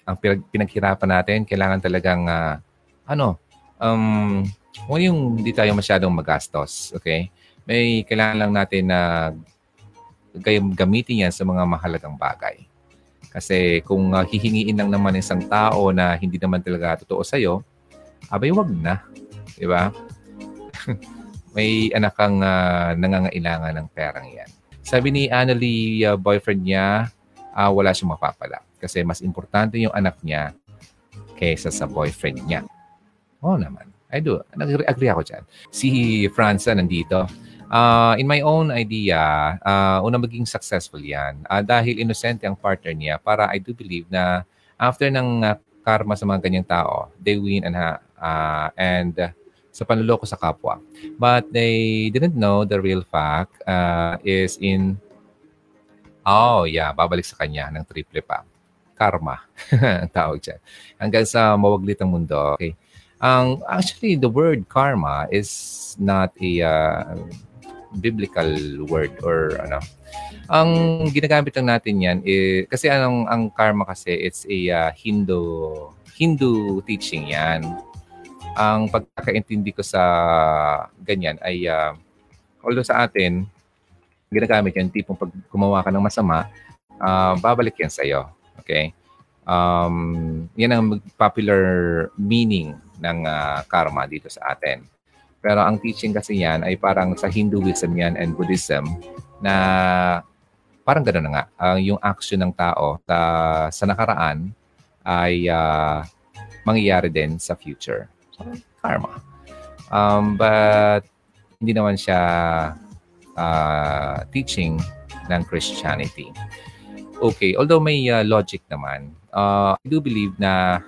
Ang pinaghirapan natin, kailangan talagang, uh, ano, um, huwag yung hindi tayo masyadong magastos. Okay? May kailangan lang natin na gamitin yan sa mga mahalagang bagay. Kasi kung uh, hihingiin lang naman ng isang tao na hindi naman talaga totoo sa'yo, abay wag na. Di ba? May anak kang uh, nangangailangan ng perang yan. Sabi ni Annalie, uh, boyfriend niya, uh, wala siyang mapapala. Kasi mas importante yung anak niya kaysa sa boyfriend niya. Oo oh, naman. I do. Nag-agree ako dyan. Si Franza nandito. Uh, in my own idea, uh, una maging successful yan. Uh, dahil innocent ang partner niya, para I do believe na after ng uh, karma sa mga ganyang tao, they win and, uh, and uh, sa panluloko sa kapwa. But they didn't know the real fact uh, is in, oh yeah, babalik sa kanya ng triple pa. Karma, ang tawag dyan. Hanggang sa mawaglit ang mundo, okay? Ang actually the word karma is not a uh, biblical word or ano. Ang ginagamit lang natin 'yan eh, kasi anong ang karma kasi it's a uh, Hindu Hindu teaching 'yan. ang pagkakaintindi ko sa ganyan ay uh, although sa atin, ginagamit yan, tipong pag gumawa ka ng masama, uh, babalik yan sa'yo. Okay? Um, yan ang popular meaning ng uh, karma dito sa atin. Pero ang teaching kasi yan ay parang sa Hinduism yan and Buddhism na parang gano'n na nga. Uh, yung action ng tao ta, sa nakaraan ay uh, mangyayari din sa future. So, karma. Um, but hindi naman siya uh, teaching ng Christianity. Okay, although may uh, logic naman, uh, I do believe na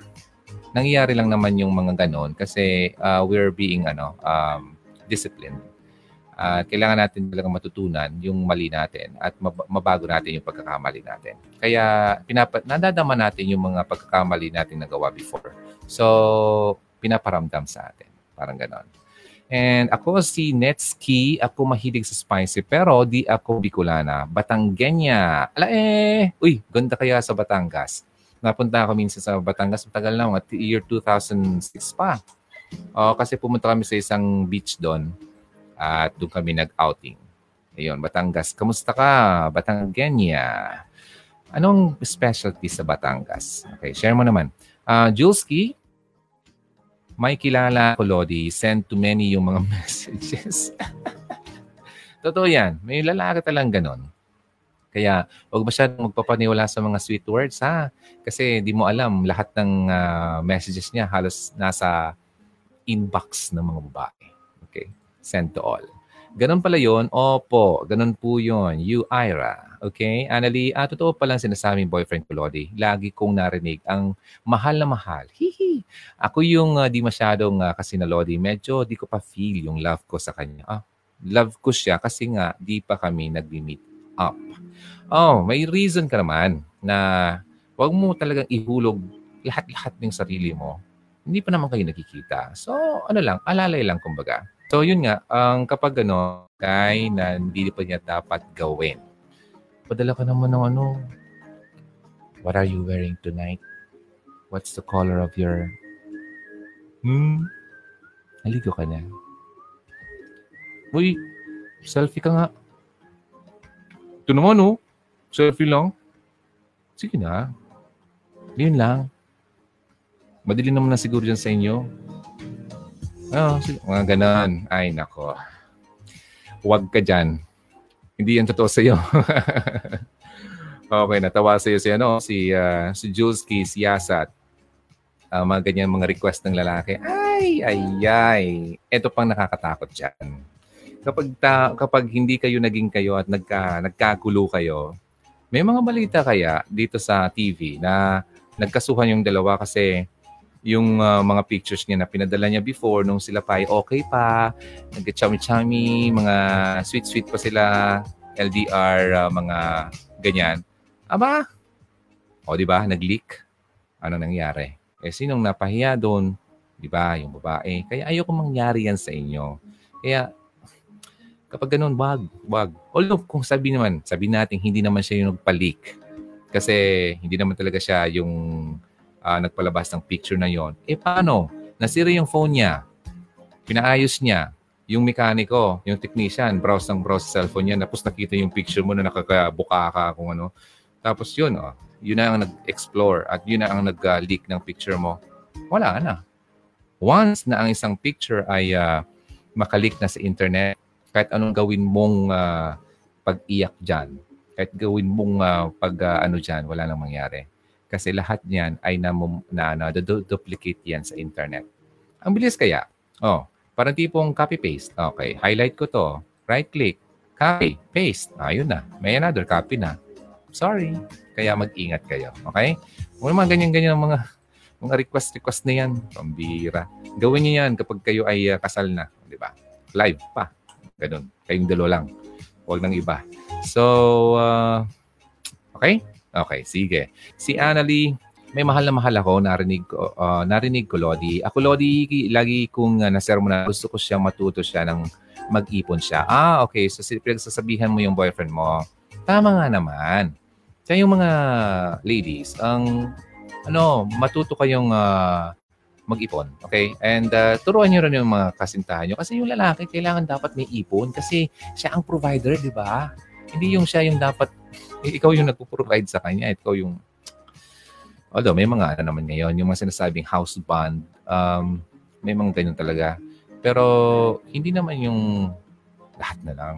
nangyayari lang naman yung mga ganon kasi uh, we're being ano um, disciplined. Uh, kailangan natin talaga matutunan yung mali natin at mabago natin yung pagkakamali natin. Kaya pinapa- nadadama natin yung mga pagkakamali natin nagawa before. So, pinaparamdam sa atin. Parang ganon. And ako si Netski, ako mahilig sa spicy pero di ako Bicolana. Batanggenya. Ala eh! Uy, ganda kaya sa Batangas. Napunta ako minsan sa Batangas, matagal na, mga year 2006 pa. Oh, kasi pumunta kami sa isang beach doon at doon kami nag-outing. Ayun, Batangas. Kamusta ka, Batanggenya? Anong specialty sa Batangas? Okay, share mo naman. Uh, Julski, may kilala ko, Lodi, send to many yung mga messages. Totoo yan. May lalaki talang ganon. Kaya huwag masyadong magpapaniwala sa mga sweet words ha. Kasi di mo alam lahat ng uh, messages niya halos nasa inbox ng mga babae. Okay? Send to all. Ganon pala yon Opo, ganon po yon You, Ira. Okay? Annalie, ah, totoo palang sinasabi boyfriend ko, Lodi. Lagi kong narinig ang mahal na mahal. Hihi. Ako yung uh, di masyadong uh, kasi na Lodi. Medyo di ko pa feel yung love ko sa kanya. Ah, love ko siya kasi nga di pa kami nag-meet up. Oh, may reason ka naman na wag mo talagang ihulog lahat-lahat ng sarili mo. Hindi pa naman kayo nakikita. So, ano lang, alalay lang kumbaga. So, yun nga, ang kapag ano, kay na hindi pa niya dapat gawin. Padala ka naman ng ano, what are you wearing tonight? What's the color of your... Hmm? Naligo ka na. Uy, selfie ka nga. Ito naman, oh. Selfie lang. Sige na. Yun lang. Madali naman na siguro dyan sa inyo. Oh, sige. Mga ganon. Ay, nako. Huwag ka dyan. Hindi yan totoo sa'yo. okay, natawa sa'yo si, ano, si, uh, si Julski, si Yasat. Uh, mga ganyan mga request ng lalaki. Ay, ay, ay. Ito pang nakakatakot dyan kapag ta, kapag hindi kayo naging kayo at nagka, nagkagulo kayo, may mga balita kaya dito sa TV na nagkasuhan yung dalawa kasi yung uh, mga pictures niya na pinadala niya before nung sila pa ay okay pa, nag-chummy-chummy, mga sweet-sweet pa sila, LDR, uh, mga ganyan. Aba, o di ba, nag-leak. Ano nangyari? Eh, sinong napahiya doon? Di ba, yung babae. Kaya ayoko mangyari yan sa inyo. Kaya Kapag ganun, wag, wag. Although kung sabi naman, sabi natin hindi naman siya yung nagpa-leak. Kasi hindi naman talaga siya yung uh, nagpalabas ng picture na yon. Eh paano? Nasira yung phone niya. Pinaayos niya. Yung mekaniko, yung technician, browse ng browse cellphone niya, tapos nakita yung picture mo na nakakabuka ka kung ano. Tapos yun, oh, yun na ang nag-explore at yun na ang nag-leak ng picture mo. Wala na. Once na ang isang picture ay uh, makalik na sa internet, kahit anong gawin mong uh, pag-iyak dyan, kahit gawin mong uh, pag uh, ano dyan, wala nang mangyari. Kasi lahat niyan ay na, na, na duplicate yan sa internet. Ang bilis kaya. Oh, parang tipong copy-paste. Okay, highlight ko to. Right-click. Copy. Paste. Ayun na. May another copy na. Sorry. Kaya mag-ingat kayo. Okay? Kung mga ganyan-ganyan mga mga request-request na yan, pambira. Gawin niyo yan kapag kayo ay uh, kasal na. Di ba? Live pa. Ganun. Kayong dalo lang. Huwag ng iba. So, uh, okay? Okay, sige. Si Annalie, may mahal na mahal ako, narinig ko, uh, narinig ko, Lodi. Ako, Lodi, lagi kong uh, naser mo na gusto ko siya matuto siya ng mag-ipon siya. Ah, okay. So, pinagsasabihan mo yung boyfriend mo. Tama nga naman. Kaya yung mga ladies, ang ano, matuto kayong uh, mag-ipon. Okay? And uh, turuan nyo rin yung mga kasintahan nyo. Kasi yung lalaki, kailangan dapat may ipon kasi siya ang provider, di ba? Hindi yung siya yung dapat, ikaw yung nagpo-provide sa kanya. Ikaw yung, although may mga ano naman ngayon, yung mga sinasabing house bond, um, may mga ganyan talaga. Pero hindi naman yung lahat na lang.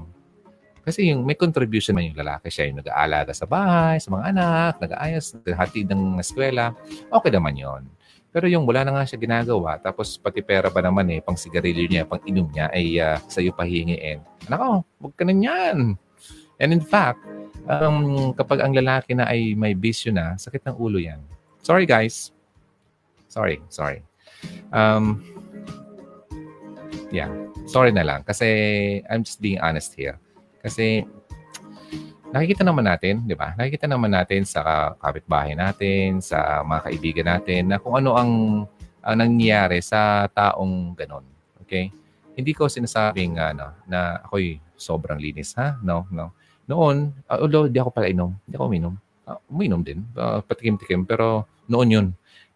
Kasi yung may contribution man yung lalaki, siya yung nag-aalaga sa bahay, sa mga anak, nag-aayos, hatid ng eskwela, okay naman yon. Pero yung wala na nga siya ginagawa, tapos pati pera ba naman eh, pang sigarilyo niya, pang inom niya, ay uh, sa'yo pahingiin. Nako, huwag ka na yan. And in fact, um, kapag ang lalaki na ay may bisyo na, sakit ng ulo yan. Sorry guys. Sorry, sorry. Um, yeah, sorry na lang. Kasi I'm just being honest here. Kasi nakikita naman natin, di ba? Nakikita naman natin sa kapitbahay natin, sa mga kaibigan natin, na kung ano ang, ang nangyayari sa taong ganon. Okay? Hindi ko sinasabing ano, na ako'y sobrang linis, ha? No, no. Noon, uh, although di ako pala inom, di ako uminom. Uh, uminom din, uh, patikim-tikim, pero noon yun.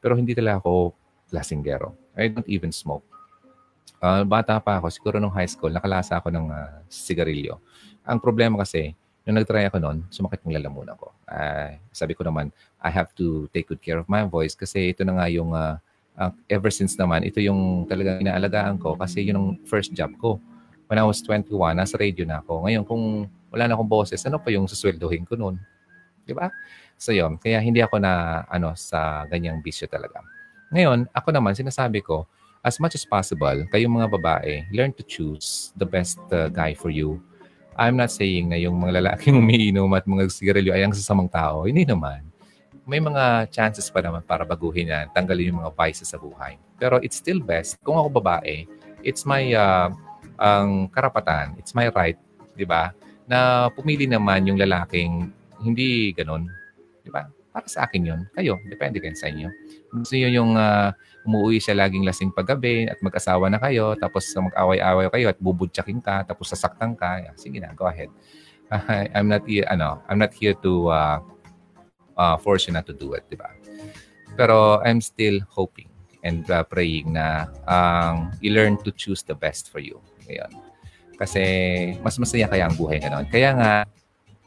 Pero hindi talaga ako lasinggero. I don't even smoke. Uh, bata pa ako, siguro nung high school, nakalasa ako ng uh, sigarilyo. Ang problema kasi, nung nag-try ako noon, sumakit yung lalamunan ko. Uh, sabi ko naman, I have to take good care of my voice kasi ito na nga yung, uh, uh, ever since naman, ito yung talagang inaalagaan ko kasi yun ang first job ko. When I was 21, nasa radio na ako. Ngayon, kung wala na akong boses, ano pa yung susweldohin ko noon? Di ba? So yun, kaya hindi ako na ano sa ganyang bisyo talaga. Ngayon, ako naman, sinasabi ko, as much as possible, kayong mga babae, learn to choose the best uh, guy for you I'm not saying na yung mga lalaking umiinom at mga sigarilyo ay ang sasamang tao. Hindi naman. May mga chances pa naman para baguhin yan, tanggalin yung mga vices sa buhay. Pero it's still best, kung ako babae, it's my uh, ang karapatan, it's my right, di ba, na pumili naman yung lalaking hindi ganun. Di ba? Para sa akin yun. Kayo, depende kayo sa inyo. Gusto nyo yung uh, umuwi siya laging lasing paggabi at mag-asawa na kayo, tapos mag-away-away kayo at bubudyakin ka, tapos sasaktan ka. Sige na, go ahead. Uh, I'm not here, ano, I'm not here to uh, uh, force you not to do it, di ba? Pero I'm still hoping and uh, praying na um, you learn to choose the best for you. Ngayon. Kasi mas masaya kaya ang buhay ngayon. Kaya nga,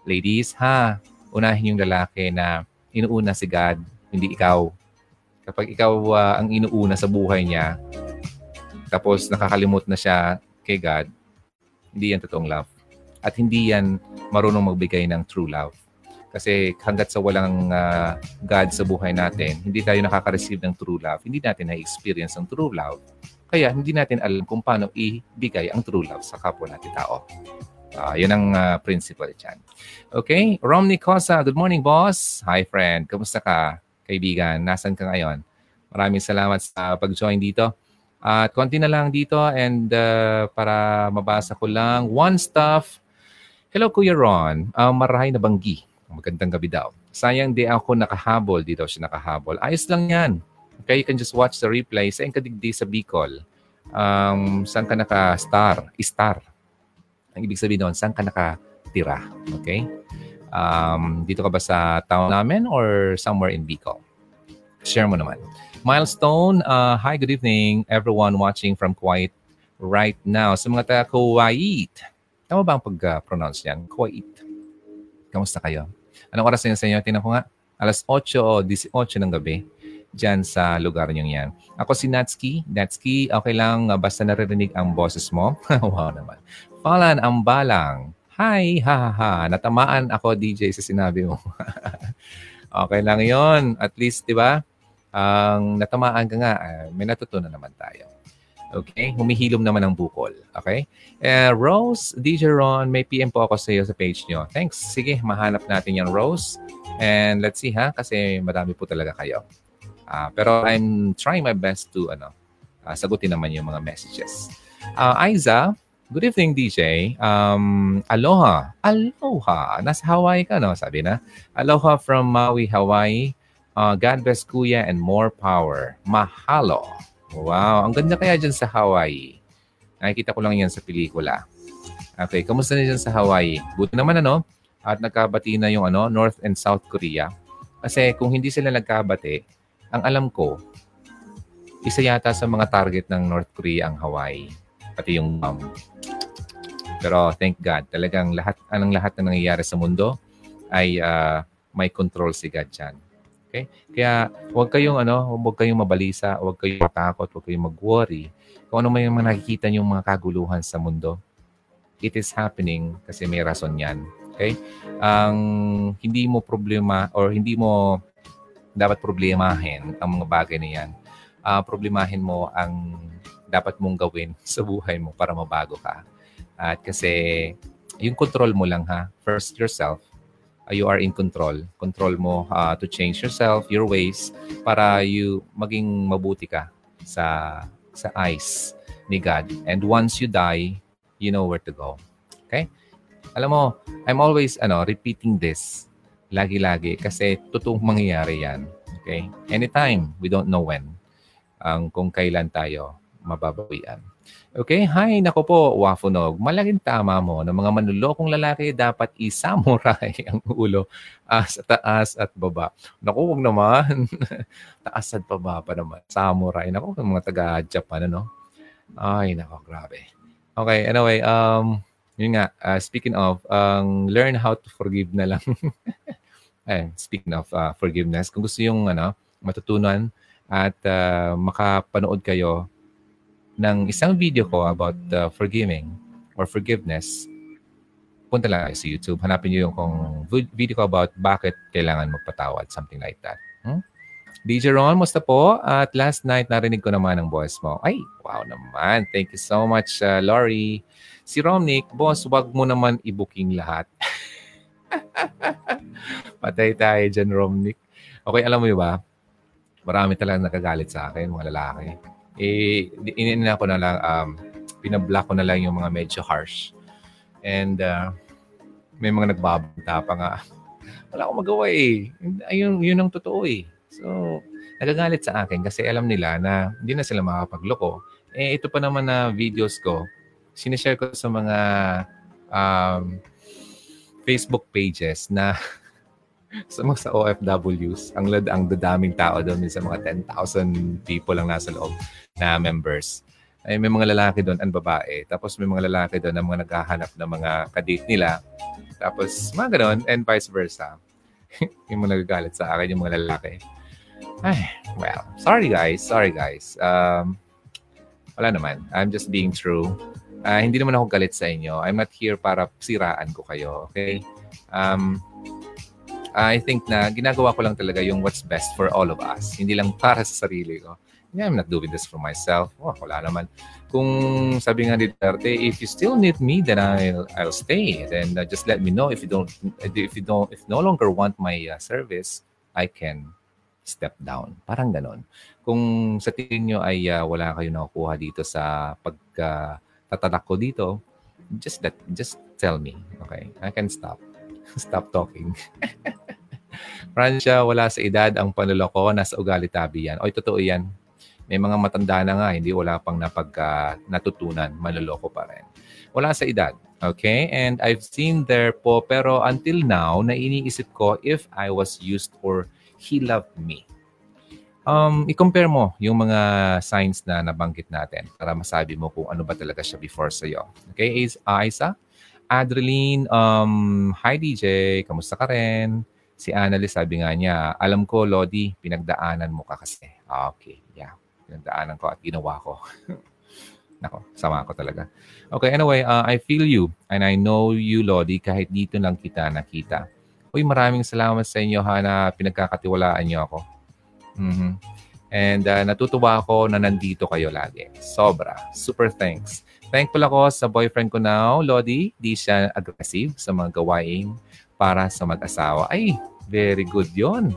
ladies, ha, unahin yung lalaki na inuuna si God, hindi ikaw. Kapag ikaw uh, ang inuuna sa buhay niya, tapos nakakalimot na siya kay God, hindi yan totoong love. At hindi yan marunong magbigay ng true love. Kasi hanggat sa walang uh, God sa buhay natin, hindi tayo nakaka-receive ng true love. Hindi natin na-experience ang true love. Kaya hindi natin alam kung paano ibigay ang true love sa kapwa natin tao. Uh, yun ang uh, principle dyan. Okay, Romney Cosa, good morning boss. Hi friend, kamusta ka kaibigan? Nasaan ka ngayon? Maraming salamat sa pag-join dito. At uh, konti na lang dito and uh, para mabasa ko lang. One stuff. Hello Kuya Ron, uh, marahay na banggi. Magandang gabi daw. Sayang di ako nakahabol. Di daw siya nakahabol. Ayos lang yan. Okay, you can just watch the replay. Saan ka digdi sa Bicol? Um, saan ka naka-star? Star. Ang ibig sabihin doon, saan ka nakatira? Okay? Um, dito ka ba sa town namin or somewhere in Bicol? Share mo naman. Milestone, uh, hi, good evening everyone watching from Kuwait right now. Sa mga taga Kuwait, tama ba ang pag-pronounce yan? Kuwait. Kamusta kayo? Anong oras na sa inyo? Tingnan ko nga. Alas 8 o 18 ng gabi dyan sa lugar niyo yan. Ako si Natsuki. Natsuki, okay lang basta naririnig ang boses mo. wow naman. Falan Ambalang. Hi, ha, ha, ha. Natamaan ako, DJ, sa sinabi mo. okay lang yon At least, di ba? Ang natamaan ka nga, uh, may natutunan naman tayo. Okay? Humihilom naman ang bukol. Okay? Uh, Rose, DJ Ron, may PM po ako sa iyo sa page nyo. Thanks. Sige, mahanap natin yan, Rose. And let's see ha, kasi madami po talaga kayo. Uh, pero I'm trying my best to ano, uh, sagutin naman yung mga messages. Uh, Aiza, Good evening, DJ. Um, aloha. Aloha. Nasa Hawaii ka, no? Sabi na. Aloha from Maui, Hawaii. Uh, God bless, kuya, and more power. Mahalo. Wow. Ang ganda kaya dyan sa Hawaii. Nakikita ko lang yan sa pelikula. Okay. Kamusta na dyan sa Hawaii? Buti naman, ano? At nagkabati na yung ano, North and South Korea. Kasi kung hindi sila nagkabati, ang alam ko, isa yata sa mga target ng North Korea ang Hawaii. Pati yung bomb. Pero thank God, talagang lahat, anong lahat na nangyayari sa mundo ay uh, may control si God dyan. Okay? Kaya huwag kayong ano, huwag kayong mabalisa, huwag kayong matakot, huwag kayong mag-worry. Kung ano may mga nakikita yung mga kaguluhan sa mundo, it is happening kasi may rason yan. Okay? Ang hindi mo problema or hindi mo dapat problemahin ang mga bagay na yan. Uh, problemahin mo ang dapat mong gawin sa buhay mo para mabago ka. At kasi yung control mo lang ha. First yourself. Uh, you are in control. Control mo uh, to change yourself, your ways para you maging mabuti ka sa sa eyes ni God. And once you die, you know where to go. Okay? Alam mo, I'm always ano, repeating this lagi-lagi kasi totoong mangyayari yan. Okay? Anytime, we don't know when. Ang um, kung kailan tayo mababawian. Okay, hi, nako po, Wafunog. Malaking tama mo na mga manulokong lalaki dapat isamuray ang ulo as taas at baba. Naku, wag naman. taas at baba pa naman. Samurai. Naku, mga taga-Japan, ano? Ay, nako, grabe. Okay, anyway, um, yun nga, uh, speaking of, um, learn how to forgive na lang. eh, speaking of uh, forgiveness, kung gusto yung ano, matutunan at uh, makapanood kayo ng isang video ko about uh, forgiving or forgiveness, punta lang sa YouTube. Hanapin niyo yung kung video ko about bakit kailangan magpatawad, something like that. Hmm? DJ Ron, musta po? At last night, narinig ko naman ang voice mo. Ay, wow naman. Thank you so much, uh, Laurie. Si Romnick, boss, wag mo naman i-booking lahat. Patay tayo dyan, Romnick. Okay, alam mo ba? Marami talagang nagagalit sa akin, mga lalaki eh, inina ko na lang, um, pinablock ko na lang yung mga medyo harsh. And uh, may mga nagbabanta pa nga. Wala akong magawa eh. Ayun, yun ang totoo eh. So, nagagalit sa akin kasi alam nila na hindi na sila makapagloko. Eh, ito pa naman na videos ko, sinishare ko sa mga um, Facebook pages na sa mga sa OFWs, ang lad ang dadaming tao doon sa mga 10,000 people lang nasa loob na members. Ay may mga lalaki doon ang babae. Tapos may mga lalaki doon na mga naghahanap ng mga kadate nila. Tapos mga ganoon and vice versa. yung mga nagagalit sa akin, yung mga lalaki. Ay, well, sorry guys, sorry guys. Um, wala naman. I'm just being true. Uh, hindi naman ako galit sa inyo. I'm not here para siraan ko kayo, okay? Um, I think na ginagawa ko lang talaga yung what's best for all of us. Hindi lang para sa sarili ko yeah, I'm not doing this for myself. Oh, wala naman. Kung sabi nga ni Duterte, if you still need me, then I'll I'll stay. Then uh, just let me know if you don't if you don't if no longer want my uh, service, I can step down. Parang ganon. Kung sa tingin nyo ay uh, wala kayo nakukuha dito sa pagtatatak uh, ko dito, just that just tell me. Okay? I can stop. stop talking. Francia, wala sa edad ang panuloko, nasa ugali tabi yan. Oy, totoo yan. May mga matanda na nga, hindi wala pang napagka natutunan, maloloko pa rin. Wala sa edad. Okay? And I've seen there po, pero until now, na iniisip ko if I was used or he loved me. Um, i-compare mo yung mga signs na nabanggit natin para masabi mo kung ano ba talaga siya before sa'yo. Okay, Is, uh, Isa? Adreline, um, hi DJ, kamusta ka rin? Si Annalise sabi nga niya, alam ko, Lodi, pinagdaanan mo ka kasi. Ah, okay, yeah pinagdaanan ko at ginawa ko. Nako, sama ko talaga. Okay, anyway, uh, I feel you and I know you, Lodi, kahit dito lang kita nakita. Uy, maraming salamat sa inyo ha na pinagkakatiwalaan niyo ako. Mm-hmm. And uh, natutuwa ako na nandito kayo lagi. Sobra. Super thanks. Thankful ako sa boyfriend ko now, Lodi. Di siya aggressive sa mga gawain para sa mag-asawa. Ay, very good yon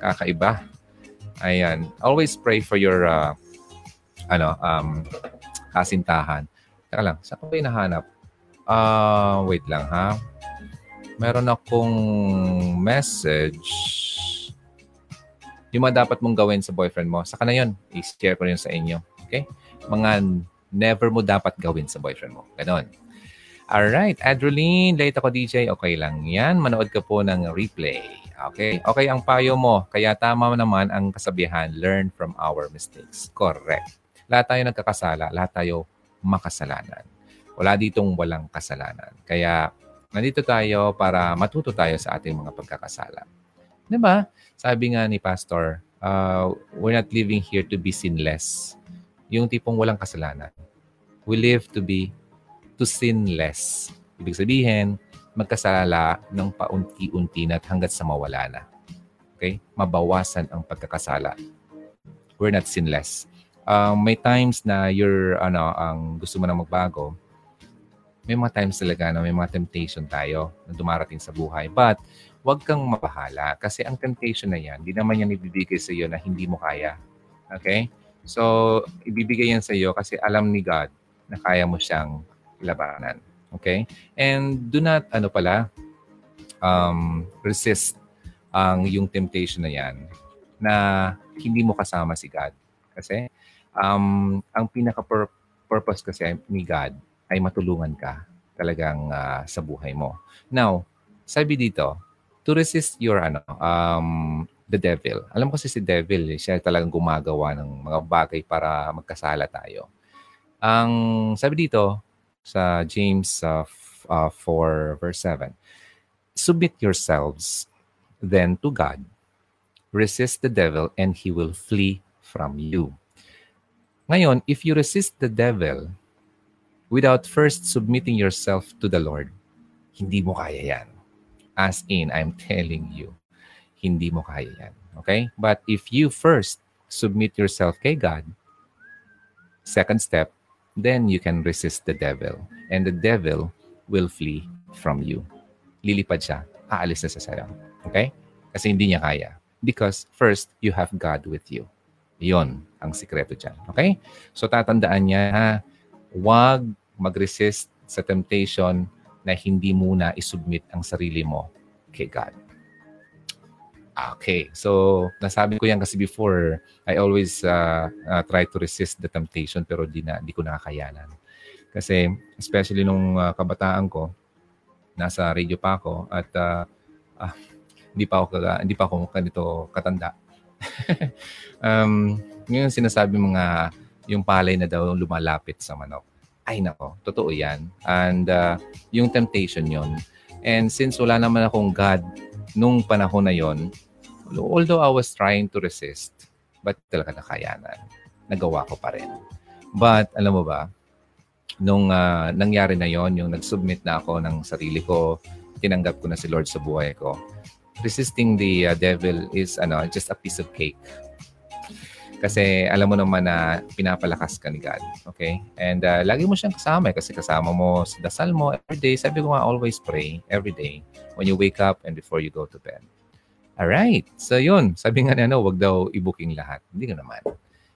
Kakaiba. Ayan. Always pray for your uh, ano, um, kasintahan. Teka lang, saan ko ba nahanap? Uh, wait lang ha. Meron akong message. Yung mga dapat mong gawin sa boyfriend mo, saka na yun. I-share ko rin sa inyo. Okay? Mga never mo dapat gawin sa boyfriend mo. Ganon. Alright, Adreline, late ako DJ. Okay lang yan. Manood ka po ng replay. Okay. Okay ang payo mo. Kaya tama naman ang kasabihan, learn from our mistakes. Correct. Lahat tayo nagkakasala. Lahat tayo makasalanan. Wala ditong walang kasalanan. Kaya nandito tayo para matuto tayo sa ating mga pagkakasala. Di ba? Sabi nga ni Pastor, uh, we're not living here to be sinless. Yung tipong walang kasalanan. We live to be to sin less. Ibig sabihin, magkasala ng paunti-unti na hanggat sa mawala na. Okay? Mabawasan ang pagkakasala. We're not sinless. Um, may times na you're, ano, ang gusto mo na magbago, may mga times talaga na may mga temptation tayo na dumarating sa buhay. But, huwag kang mabahala kasi ang temptation na yan, hindi naman yan ibibigay sa iyo na hindi mo kaya. Okay? So, ibibigay yan sa iyo kasi alam ni God na kaya mo siyang labanan. Okay? And do not, ano pala, um, resist ang yung temptation na yan na hindi mo kasama si God. Kasi um, ang pinaka-purpose kasi ni God ay matulungan ka talagang uh, sa buhay mo. Now, sabi dito, to resist your ano, um, the devil. Alam ko kasi si devil, eh, siya talagang gumagawa ng mga bagay para magkasala tayo. Ang sabi dito sa James uh, uh, 4 verse 7, Submit yourselves then to God. Resist the devil and he will flee from you. Ngayon, if you resist the devil, without first submitting yourself to the Lord, hindi mo kaya yan. As in, I'm telling you, hindi mo kaya yan. Okay? But if you first submit yourself kay God, second step, then you can resist the devil. And the devil will flee from you. Lilipad siya. Aalis na sa sayo. Okay? Kasi hindi niya kaya. Because first, you have God with you. Yon ang sikreto dyan. Okay? So tatandaan niya, ha, wag mag-resist sa temptation na hindi muna isubmit ang sarili mo kay God. Okay. So, nasabi ko yan kasi before, I always uh, uh, try to resist the temptation pero di, na, di ko nakakayanan. Kasi, especially nung uh, kabataan ko, nasa radio pa ako at uh, uh, hindi pa ako hindi pa ako ganito katanda. um, yung sinasabi mga yung palay na daw lumalapit sa manok ay nako, totoo yan. And uh, yung temptation yon And since wala naman akong God nung panahon na yon, although I was trying to resist, but talaga nakayanan. Nagawa ko pa rin. But alam mo ba, nung uh, nangyari na yon yung nag-submit na ako ng sarili ko, tinanggap ko na si Lord sa buhay ko, resisting the uh, devil is ano just a piece of cake kasi alam mo naman na pinapalakas ka ni God. Okay? And uh, lagi mo siyang kasama eh, kasi kasama mo sa dasal mo every day. Sabi ko nga, always pray every day when you wake up and before you go to bed. Alright. So yun, sabi nga na, no, wag daw i-booking lahat. Hindi ko naman.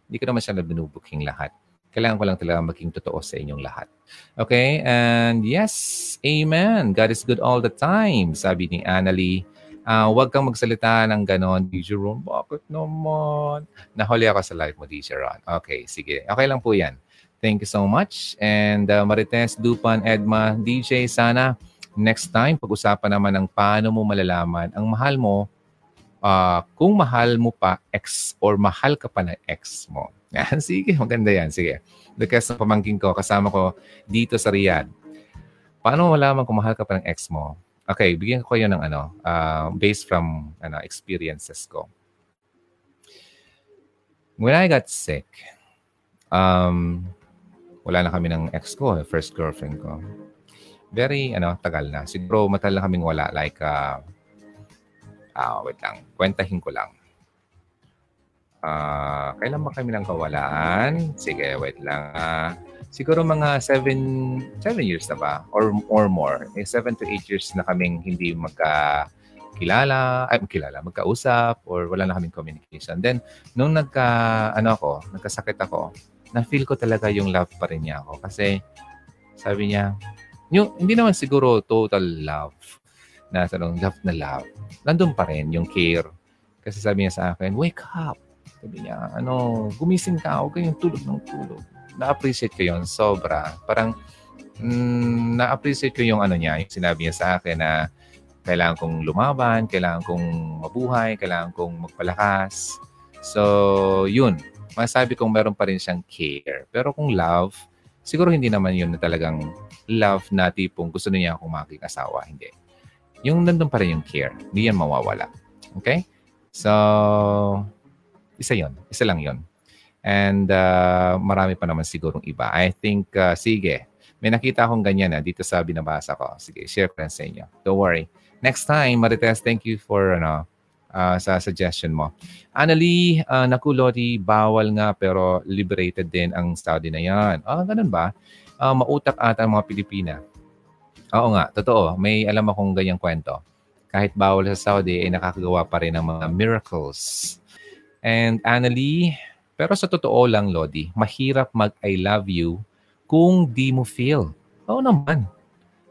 Hindi ko naman siya na binubooking lahat. Kailangan ko lang talaga maging totoo sa inyong lahat. Okay? And yes, amen. God is good all the time. Sabi ni Annalie, Uh, huwag kang magsalita ng ganon, DJ Ron. Bakit naman? Nahuli ako sa live mo, DJ Ron. Okay, sige. Okay lang po yan. Thank you so much. And uh, Marites, Dupan, Edma, DJ, sana next time pag-usapan naman ng paano mo malalaman ang mahal mo uh, kung mahal mo pa ex or mahal ka pa ng ex mo. Yan, sige, maganda yan. Sige. Because ng pamangking ko, kasama ko dito sa Riyadh. Paano mo malaman kung mahal ka pa ng ex mo? Okay, bigyan ko kayo ng ano, uh, based from ano, experiences ko. When I got sick, um, wala na kami ng ex ko, first girlfriend ko. Very, ano, tagal na. Siguro matal na kaming wala. Like, uh, uh, wait lang, kwentahin ko lang. Uh, kailan ba kami nang kawalaan? Sige, wait lang. Siguro mga 7 7 years na ba or or more. Eh 7 to 8 years na kaming hindi magka kilala, ay kilala, magkausap or wala na kaming communication. Then nung nagka ano ako, nagkasakit ako, na-feel ko talaga yung love pa rin niya ako kasi sabi niya, yung hindi naman siguro total love na tanong love na love. Nandun pa rin yung care. Kasi sabi niya sa akin, wake up. Sabi niya, ano, gumising ka, huwag kayong tulog ng tulog na-appreciate ko yon sobra. Parang mm, na-appreciate ko yung ano niya, yung sinabi niya sa akin na kailangan kong lumaban, kailangan kong mabuhay, kailangan kong magpalakas. So, yun. Masabi kong meron pa rin siyang care. Pero kung love, siguro hindi naman yun na talagang love na tipong gusto niya akong maging asawa. Hindi. Yung nandun pa rin yung care. Hindi yan mawawala. Okay? So, isa yon Isa lang yon And uh, marami pa naman sigurong iba. I think, uh, sige, may nakita akong ganyan na dito sa binabasa ko. Sige, share ko sa inyo. Don't worry. Next time, Marites, thank you for ano, uh, sa suggestion mo. Annalie, uh, naku Lodi, bawal nga pero liberated din ang Saudi na yan. Ah, ganun ba? Uh, mautak ata ang mga Pilipina. Oo nga, totoo. May alam akong ganyang kwento. Kahit bawal sa Saudi, ay eh, nakakagawa pa rin ng mga miracles. And Annalie, pero sa totoo lang, Lodi, mahirap mag-I love you kung di mo feel. Oo naman.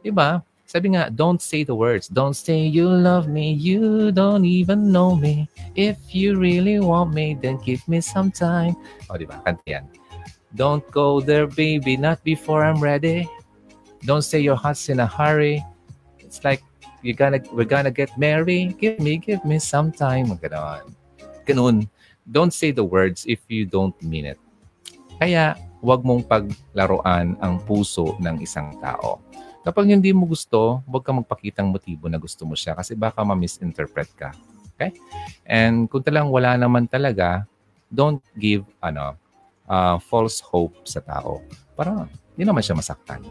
Diba? Sabi nga, don't say the words. Don't say you love me, you don't even know me. If you really want me, then give me some time. O, diba? Kanta yan. Don't go there, baby, not before I'm ready. Don't say your heart's in a hurry. It's like, you gonna, we're gonna get married. Give me, give me some time. Ganon. Ganun don't say the words if you don't mean it. Kaya, huwag mong paglaruan ang puso ng isang tao. Kapag hindi mo gusto, huwag kang magpakitang motibo na gusto mo siya kasi baka ma-misinterpret ka. Okay? And kung talang wala naman talaga, don't give ano uh, false hope sa tao. Para hindi naman siya masaktan.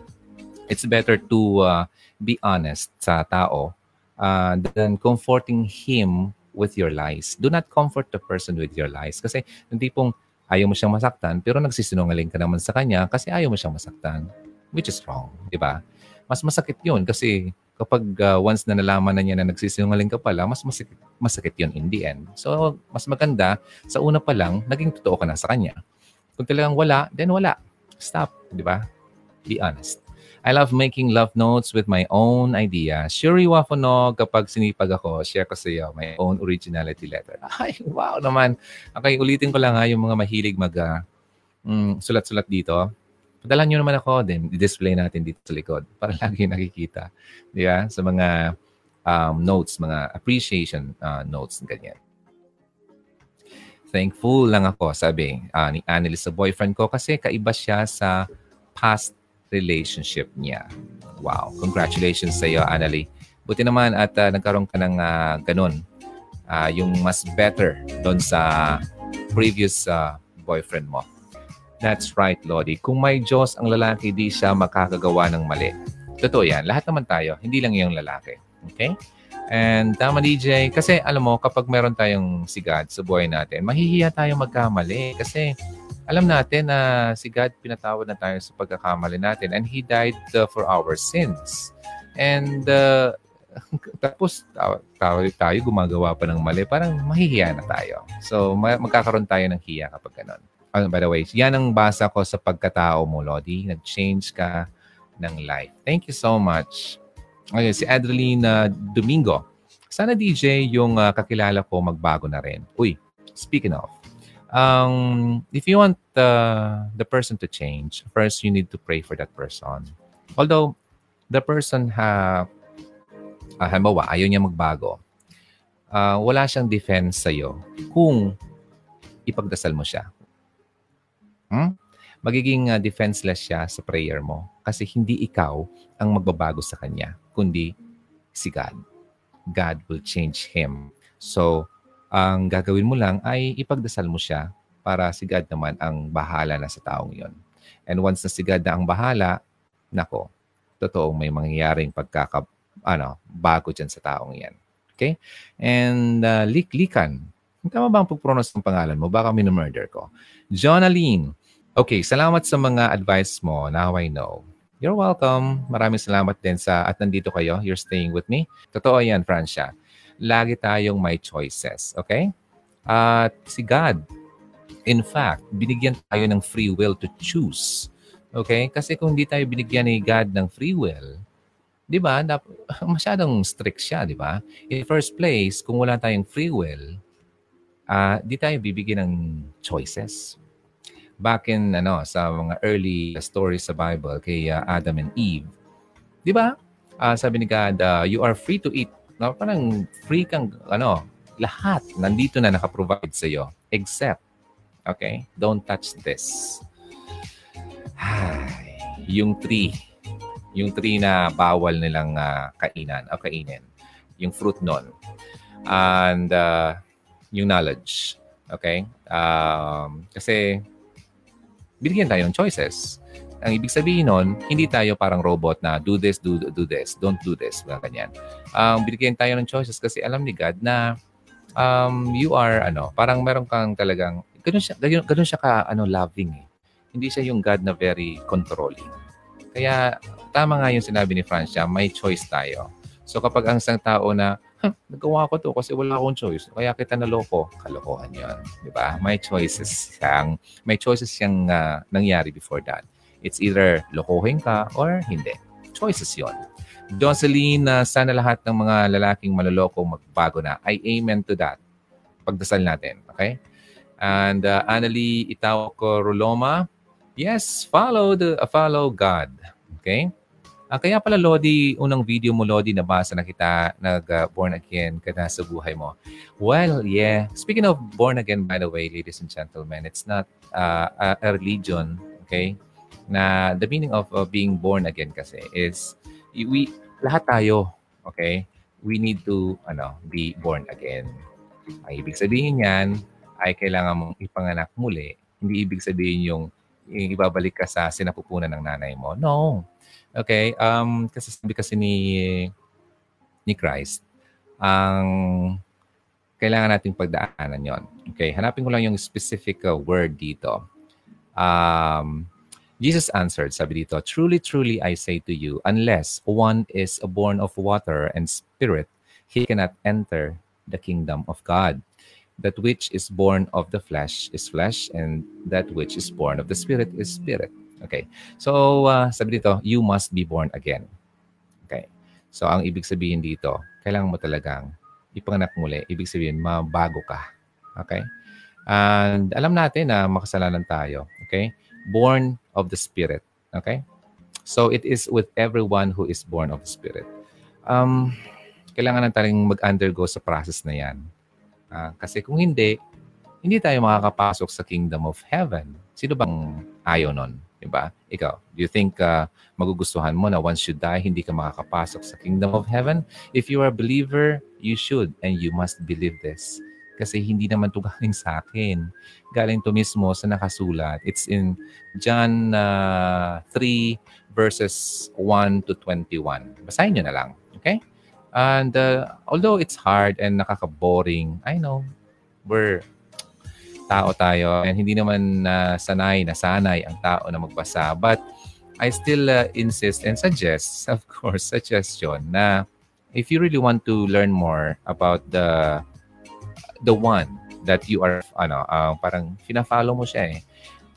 It's better to uh, be honest sa tao uh, than comforting him with your lies. Do not comfort the person with your lies. Kasi hindi pong ayaw mo siyang masaktan, pero nagsisinungaling ka naman sa kanya kasi ayaw mo siyang masaktan. Which is wrong, di ba? Mas masakit yun kasi kapag uh, once na nalaman na niya na nagsisinungaling ka pala, mas masakit, masakit yun in the end. So, mas maganda, sa una pa lang, naging totoo ka na sa kanya. Kung talagang wala, then wala. Stop, di ba? Be honest. I love making love notes with my own idea. Shuri Wafono, kapag sinipag ako, share ko sa iyo my own originality letter. Ay, wow naman. Okay, ulitin ko lang ha, yung mga mahilig mag uh, mm, sulat-sulat dito. Padalan nyo naman ako, then i-display natin dito sa likod para lagi nakikita. Di ba? Sa mga um, notes, mga appreciation uh, notes, ganyan. Thankful lang ako, sabi uh, ni Annalise sa boyfriend ko kasi kaiba siya sa past relationship niya. Wow. Congratulations sa iyo, Annalie. Buti naman at uh, nagkaroon ka ng uh, ganun. Uh, yung mas better doon sa previous uh, boyfriend mo. That's right, Lodi. Kung may Diyos ang lalaki, di siya makakagawa ng mali. Totoo yan. Lahat naman tayo. Hindi lang yung lalaki. Okay? And tama DJ, kasi alam mo, kapag meron tayong sigad sa buhay natin, mahihiya tayo magkamali. Kasi alam natin na si God pinatawad na tayo sa pagkakamali natin and He died uh, for our sins. And uh, tapos tayo, tayo gumagawa pa ng mali, parang mahihiya na tayo. So magkakaroon tayo ng hiya kapag ganun. Oh, by the way, yan ang basa ko sa pagkatao mo, Lodi. Nag-change ka ng life. Thank you so much. Okay, si Adeline uh, Domingo. Sana DJ yung uh, kakilala ko magbago na rin. Uy, speaking of, um, if you want the the person to change, first you need to pray for that person. Although the person ha uh, halimbawa, ayaw niya magbago, uh, wala siyang defense sa'yo kung ipagdasal mo siya. Hmm? Magiging uh, defenseless siya sa prayer mo kasi hindi ikaw ang magbabago sa kanya, kundi si God. God will change him. So, ang gagawin mo lang ay ipagdasal mo siya para si God naman ang bahala na sa taong yon. And once na si God na ang bahala, nako, totoo may mangyayaring pagkaka, ano, bago dyan sa taong yan. Okay? And uh, liklikan. Tama ba ang pag-pronounce ng pangalan mo? Baka minumurder ko. Jonaline. Okay, salamat sa mga advice mo. Now I know. You're welcome. Maraming salamat din sa at nandito kayo. You're staying with me. Totoo yan, Francia lagi tayong may choices. Okay? At si God, in fact, binigyan tayo ng free will to choose. Okay? Kasi kung hindi tayo binigyan ni God ng free will, di ba, masyadong strict siya, di ba? In first place, kung wala tayong free will, uh, di tayo bibigyan ng choices. Back in ano sa mga early stories sa Bible kay uh, Adam and Eve, di ba? Uh, sabi ni God, uh, you are free to eat No? Parang free kang, ano, lahat nandito na nakaprovide sa iyo. Except, okay, don't touch this. Ay, yung tree. Yung tree na bawal nilang uh, kainan o kainin. Yung fruit nun. And uh, yung knowledge. Okay? Um, kasi binigyan tayo ng choices. Ang ibig sabihin nun, hindi tayo parang robot na do this, do, do this, don't do this, mga ganyan. Um, binigyan tayo ng choices kasi alam ni God na um, you are, ano, parang meron kang talagang, ganun siya, ganun, siya ka, ano, loving eh. Hindi siya yung God na very controlling. Kaya, tama nga yung sinabi ni Francia, may choice tayo. So kapag ang isang tao na, nagawa ko to kasi wala akong choice, kaya kita naloko, kalokohan yon, Di ba? May choices siyang, may choices siyang uh, nangyari before that. It's either lokohin ka or hindi. Choices yon. Jocelyn, uh, sana lahat ng mga lalaking maloloko magbago na. I amen to that. Pagdasal natin. Okay? And uh, Annalie Itawko Roloma, yes, follow the uh, follow God. Okay? Uh, kaya pala, Lodi, unang video mo, Lodi, nabasa na kita, nag-born uh, again ka na sa buhay mo. Well, yeah. Speaking of born again, by the way, ladies and gentlemen, it's not uh, a religion, okay? Na the meaning of uh, being born again kasi is we lahat tayo, okay? We need to ano, be born again. Ang ibig sabihin niyan ay kailangan mong ipanganak muli. Hindi ibig sabihin yung, ibabalik ka sa sinapupunan ng nanay mo. No. Okay? Um, kasi sabi kasi ni ni Christ, ang kailangan nating pagdaanan yon. Okay, hanapin ko lang yung specific uh, word dito. Um, Jesus answered, sabi dito, Truly, truly, I say to you, unless one is born of water and spirit, he cannot enter the kingdom of God. That which is born of the flesh is flesh, and that which is born of the spirit is spirit. Okay. So, uh, sabi dito, you must be born again. Okay. So, ang ibig sabihin dito, kailangan mo talagang ipanganak muli. Ibig sabihin, mabago ka. Okay? And alam natin na makasalanan tayo. Okay? Born of the Spirit. Okay? So it is with everyone who is born of the Spirit. Um, kailangan natin mag-undergo sa process na yan. Uh, kasi kung hindi, hindi tayo makakapasok sa kingdom of heaven. Sino bang ayaw nun? Diba? Ikaw, do you think uh, magugustuhan mo na once you die, hindi ka makakapasok sa kingdom of heaven? If you are a believer, you should and you must believe this kasi hindi naman to galing sa akin. Galing to mismo sa nakasulat. It's in John uh, 3 verses 1 to 21. Basahin nyo na lang. Okay? And uh, although it's hard and nakaka-boring, I know, we're tao tayo and hindi naman uh, sanay, nasanay ang tao na magbasa. But I still uh, insist and suggest, of course, suggestion na if you really want to learn more about the the one that you are, ano, uh, parang fina-follow mo siya eh.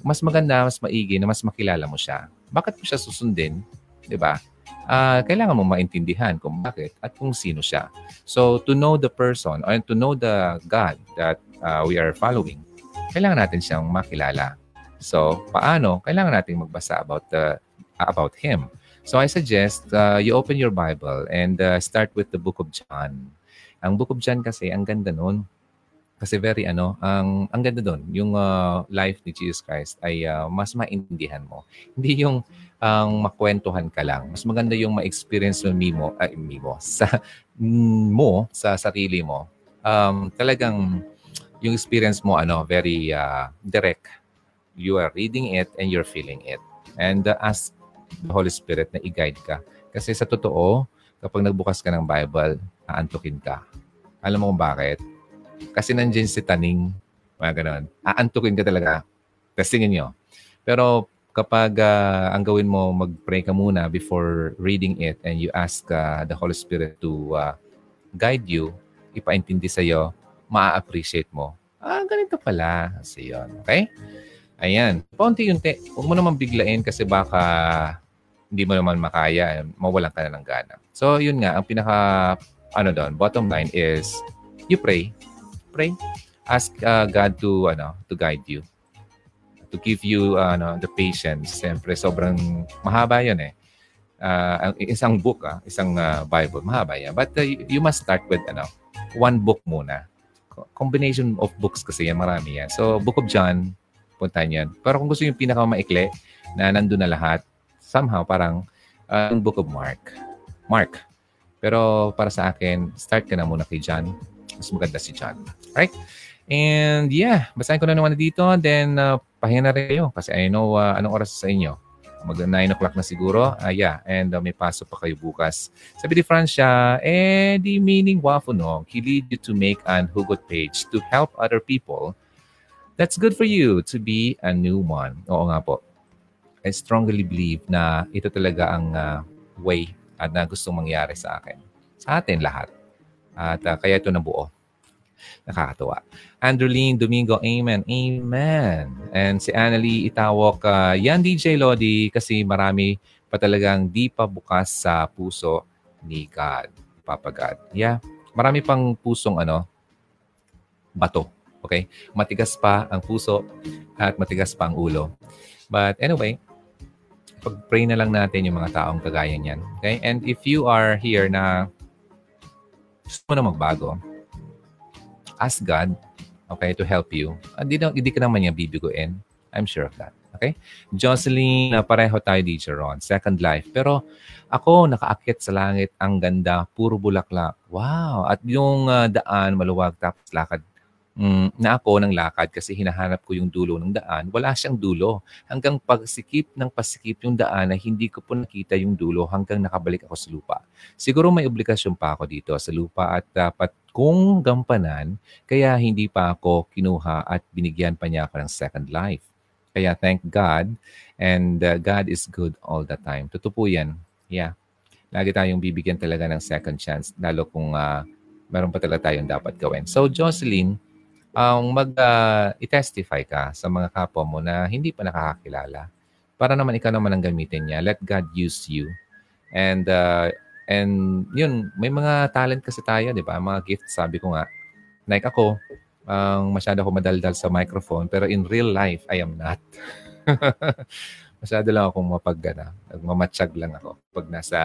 Mas maganda, mas maigi na mas makilala mo siya. Bakit mo siya susundin? Di ba? Uh, kailangan mo maintindihan kung bakit at kung sino siya. So, to know the person or to know the God that uh, we are following, kailangan natin siyang makilala. So, paano? Kailangan natin magbasa about the about him. So, I suggest uh, you open your Bible and uh, start with the book of John. Ang book of John kasi, ang ganda nun kasi very ano, ang ang ganda doon, yung uh, life ni Jesus Christ ay uh, mas maintindihan mo. Hindi yung ang um, makwentuhan ka lang. Mas maganda yung ma-experience mo mimo, ay, mimo sa mo sa sarili mo. Um, talagang yung experience mo ano, very uh, direct. You are reading it and you're feeling it. And uh, ask the Holy Spirit na i-guide ka. Kasi sa totoo, kapag nagbukas ka ng Bible, aantukin ka. Alam mo kung bakit? Kasi nandiyan si Taning, mga ganon. Aantukin ka talaga. Testingin nyo. Pero kapag uh, ang gawin mo, mag-pray ka muna before reading it and you ask uh, the Holy Spirit to uh, guide you, ipaintindi sa'yo, maa-appreciate mo. Ah, ganito pala. Kasi yun. Okay? Ayan. Paunti-unti. Huwag mo naman biglain kasi baka hindi mo naman makaya. Mawalan ka na ng gana. So, yun nga. Ang pinaka, ano doon, bottom line is, you pray pray. Ask uh, God to ano to guide you. To give you uh, ano the patience. Siyempre sobrang mahaba 'yon eh. uh, isang book, ah, isang uh, Bible. Mahaba yan. But uh, you must start with ano, one book muna. Combination of books kasi yan, marami yan. So, Book of John, puntahan yan. Pero kung gusto yung pinakamaikli na nandun na lahat, somehow parang uh, Book of Mark. Mark. Pero para sa akin, start ka na muna kay John. Mas maganda si John. Right? And yeah, basahin ko na naman dito. Then, uh, pahinga na rin kayo kasi I know uh, anong oras sa inyo mag 9 o'clock na siguro. Uh, yeah, and uh, may pasok pa kayo bukas. Sabi ni Francia, eh, the meaning wafo no, he lead you to make an hugot page to help other people. That's good for you to be a new one. Oo nga po. I strongly believe na ito talaga ang uh, way at na gustong mangyari sa akin. Sa atin lahat. At uh, kaya ito nabuo. Nakakatuwa. Andreline Domingo, Amen. Amen. And si Annalie Itawok, uh, yan DJ Lodi kasi marami pa talagang di pa bukas sa puso ni God. Papa God. Yeah. Marami pang pusong ano, bato. Okay? Matigas pa ang puso at matigas pa ang ulo. But anyway, pag-pray na lang natin yung mga taong kagaya niyan. Okay? And if you are here na gusto mo na magbago, ask God, okay, to help you. Hindi, uh, hindi ka naman niya bibiguin. I'm sure of that. Okay? Jocelyn, uh, pareho tayo DJ Ron. Second life. Pero ako, nakaakit sa langit. Ang ganda. Puro bulaklak. Wow. At yung uh, daan, maluwag. Tapos lakad mm, na ako ng lakad kasi hinahanap ko yung dulo ng daan, wala siyang dulo. Hanggang pagsikip ng pasikip yung daan na hindi ko po nakita yung dulo hanggang nakabalik ako sa lupa. Siguro may obligasyon pa ako dito sa lupa at dapat kong gampanan kaya hindi pa ako kinuha at binigyan pa niya ako ng second life. Kaya thank God and uh, God is good all the time. Totoo po yan. Yeah. Lagi tayong bibigyan talaga ng second chance lalo kung uh, meron pa talaga tayong dapat gawin. So Jocelyn, ang mag uh, i-testify ka sa mga kapwa mo na hindi pa nakakakilala para naman ikaw naman ang gamitin niya. Let God use you. And uh, and yun, may mga talent kasi tayo, di ba? Mga gifts, sabi ko nga. Like ako, ang um, masyado ako madaldal sa microphone, pero in real life, I am not. masyado lang akong mapagana. Nagmamatsyag lang ako pag nasa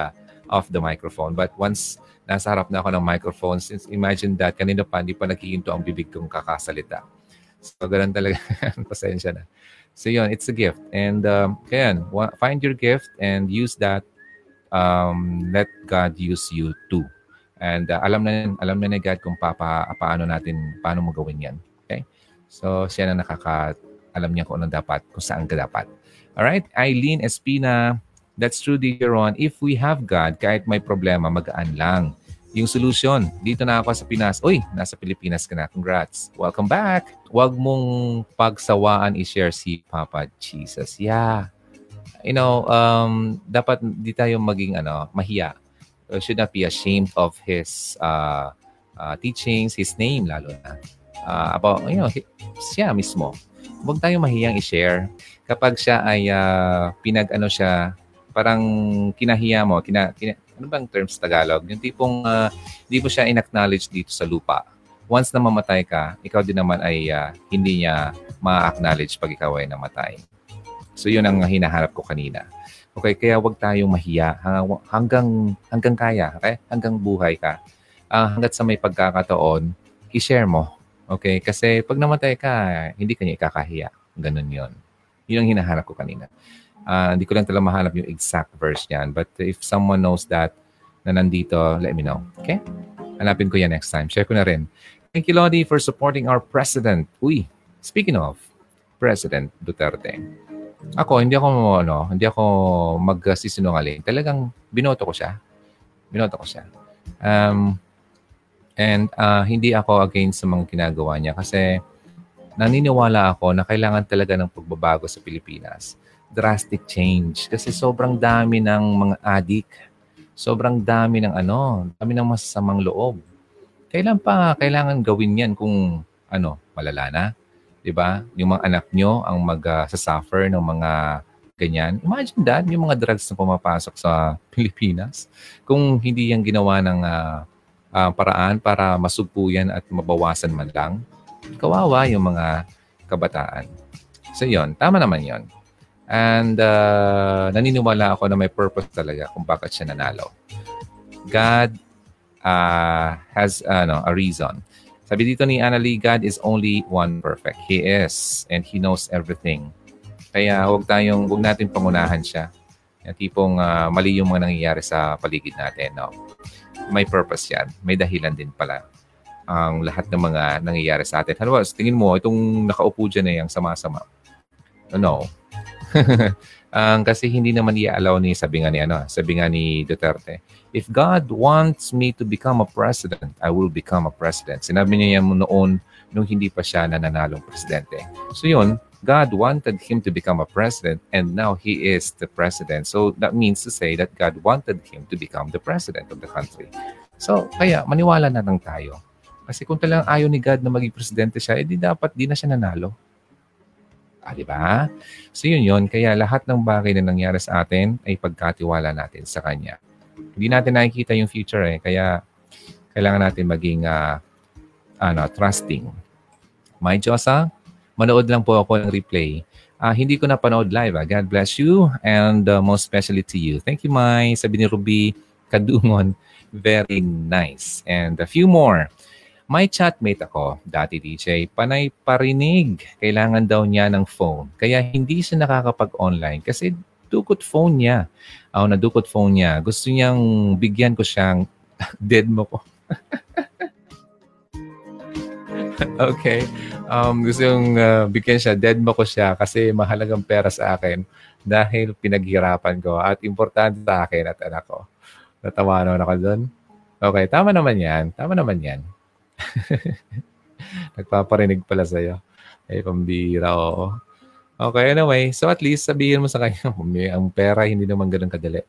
off the microphone. But once nasa harap na ako ng microphone. Since imagine that, kanina pa, hindi pa naghihinto ang bibig kong kakasalita. So, ganun talaga. Pasensya na. So, yun, it's a gift. And, um, kaya find your gift and use that. Um, let God use you too. And uh, alam na alam na ni God kung papa, paano natin, paano mo gawin yan. Okay? So, siya na nakaka, alam niya kung ano dapat, kung saan ka dapat. Alright? Eileen Espina, That's true, dear Ron. If we have God, kahit may problema, magaan lang. Yung solution, dito na ako sa Pinas. Uy, nasa Pilipinas ka na. Congrats. Welcome back. Huwag mong pagsawaan i-share si Papa Jesus. Yeah. You know, um, dapat di tayo maging ano, mahiya. We should not be ashamed of his uh, uh, teachings, his name lalo na. Uh, about, you know, siya mismo. Huwag tayo mahiyang i-share. Kapag siya ay uh, pinag-ano siya, parang kinahiya mo, kina, kina, ano bang terms Tagalog? Yung tipong uh, hindi mo siya in-acknowledge dito sa lupa. Once na mamatay ka, ikaw din naman ay uh, hindi niya ma-acknowledge pag ikaw ay namatay. So yun ang hinaharap ko kanina. Okay, kaya wag tayong mahiya hanggang hanggang kaya, okay? Hanggang buhay ka. Uh, hanggat sa may pagkakataon, i-share mo. Okay? Kasi pag namatay ka, hindi kanya ikakahiya. Ganun yon. Yun ang hinaharap ko kanina. Uh, hindi ko lang talaga mahanap yung exact verse niyan. But if someone knows that na nandito, let me know. Okay? Hanapin ko yan next time. Share ko na rin. Thank you, Lodi, for supporting our president. Uy, speaking of President Duterte. Ako, hindi ako, ano, hindi ako magsisinungaling. Talagang binoto ko siya. Binoto ko siya. Um, and uh, hindi ako against sa mga ginagawa niya kasi naniniwala ako na kailangan talaga ng pagbabago sa Pilipinas drastic change kasi sobrang dami ng mga adik. Sobrang dami ng ano, dami ng masasamang loob. Kailan pa kailangan gawin 'yan kung ano, malala na? 'Di ba? Yung mga anak nyo ang mag-suffer ng mga ganyan. Imagine that, yung mga drugs na pumapasok sa Pilipinas. Kung hindi yan ginawa ng uh, uh, paraan para masugpo yan at mabawasan man lang, kawawa yung mga kabataan. So yon tama naman yon And uh, naniniwala ako na may purpose talaga kung bakit siya nanalo. God uh, has ano, a reason. Sabi dito ni Annalie, God is only one perfect. He is and He knows everything. Kaya huwag tayong, huwag natin pangunahan siya. Yung tipong uh, mali yung mga nangyayari sa paligid natin. No? May purpose yan. May dahilan din pala ang lahat ng mga nangyayari sa atin. Halimbawa, tingin mo, itong nakaupo dyan eh, ang sama-sama. No. um, kasi hindi naman i-allow ni, sabi nga ni, ano, sabi nga ni Duterte, if God wants me to become a president, I will become a president. Sinabi niya yan noon nung hindi pa siya nananalong presidente. So yun, God wanted him to become a president and now he is the president. So that means to say that God wanted him to become the president of the country. So kaya maniwala na lang tayo kasi kung talagang ayaw ni God na maging presidente siya, edi dapat di na siya nanalo. Ah, di ba? So yun yun. Kaya lahat ng bagay na nangyari sa atin ay pagkatiwala natin sa Kanya. Hindi natin nakikita yung future eh. Kaya kailangan natin maging uh, ano, trusting. My Diyos ah, manood lang po ako ng replay. Uh, hindi ko napanood live. Ah. God bless you and uh, most especially to you. Thank you, Mai. Sabi ni Ruby Kadungon, very nice. And a few more. May chatmate ako, dati DJ, panay parinig. Kailangan daw niya ng phone. Kaya hindi siya nakakapag-online kasi dukot phone niya. Oh, na dukot phone niya. Gusto niyang bigyan ko siyang dead mo ko. okay. Um, gusto yung uh, bigyan siya, dead mo ko siya kasi mahalagang pera sa akin dahil pinaghirapan ko at importante sa akin at anak ko. Natawa naman ako doon. Okay, tama naman yan. Tama naman yan. Nagpaparinig pala sa'yo. Ay, pambira, oo. Okay, anyway. So at least sabihin mo sa kanya, ang pera hindi naman ganun kadali.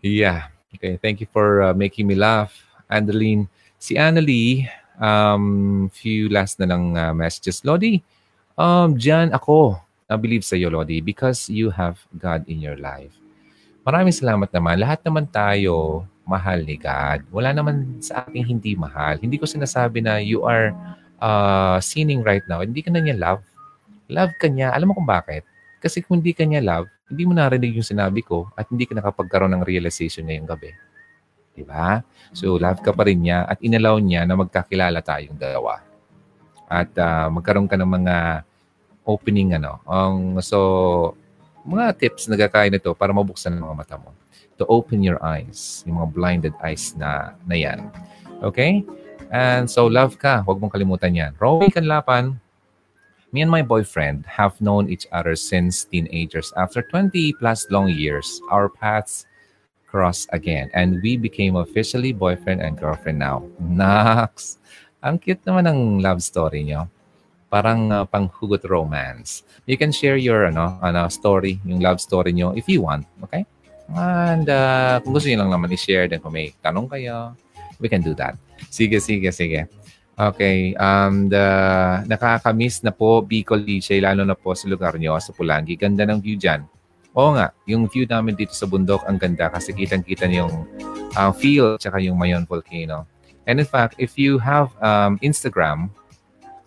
Yeah. Okay, thank you for uh, making me laugh. Andeline. Si Annalie, um, few last na lang uh, messages. Lodi, um, dyan ako, I believe sa iyo, Lodi, because you have God in your life. Maraming salamat naman. Lahat naman tayo, mahal ni God. Wala naman sa akin hindi mahal. Hindi ko sinasabi na you are uh, sinning right now. Hindi ka na niya love. Love ka niya. Alam mo kung bakit? Kasi kung hindi ka niya love, hindi mo narinig yung sinabi ko at hindi ka nakapagkaroon ng realization ngayong gabi. Diba? So, love ka pa rin niya at inalaw niya na magkakilala tayong dalawa. At uh, magkaroon ka ng mga opening ano. Um, so, mga tips na gagawin nito para mabuksan ang mga mata mo to open your eyes, yung mga blinded eyes na, na yan. Okay? And so, love ka. Huwag mong kalimutan yan. Romy Kanlapan, me and my boyfriend have known each other since teenagers. After 20 plus long years, our paths crossed again and we became officially boyfriend and girlfriend now. Nax! Ang cute naman ng love story nyo. Parang uh, panghugot romance. You can share your ano, ano, story, yung love story nyo if you want. Okay? And uh, kung gusto niyo lang naman i-share din kung may tanong kayo, we can do that. Sige, sige, sige. Okay. Um, the, nakakamiss na po Bicol DJ, lalo na po sa lugar nyo, sa Pulangi. Ganda ng view dyan. Oo nga, yung view namin dito sa bundok, ang ganda kasi kitang-kita yung uh, feel tsaka yung Mayon Volcano. And in fact, if you have um, Instagram,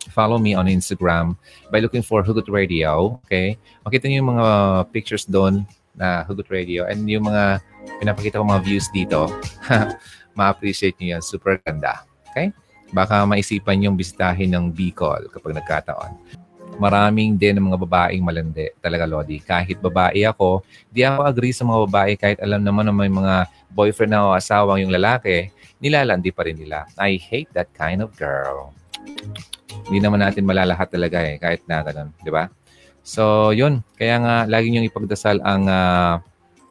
follow me on Instagram by looking for Hugot Radio. Okay? Makita niyo yung mga pictures doon na Hugot Radio and yung mga pinapakita ko mga views dito, ma-appreciate nyo yan. Super ganda. Okay? Baka maisipan yung bisitahin ng Bicol kapag nagkataon. Maraming din ng mga babaeng malandi. Talaga, Lodi. Kahit babae ako, di ako agree sa mga babae kahit alam naman na may mga boyfriend na o asawang yung lalaki, nilalandi pa rin nila. I hate that kind of girl. Hindi naman natin malalahat talaga eh, kahit na ganun. Di ba? So, yun. Kaya nga, lagi niyong ipagdasal ang uh,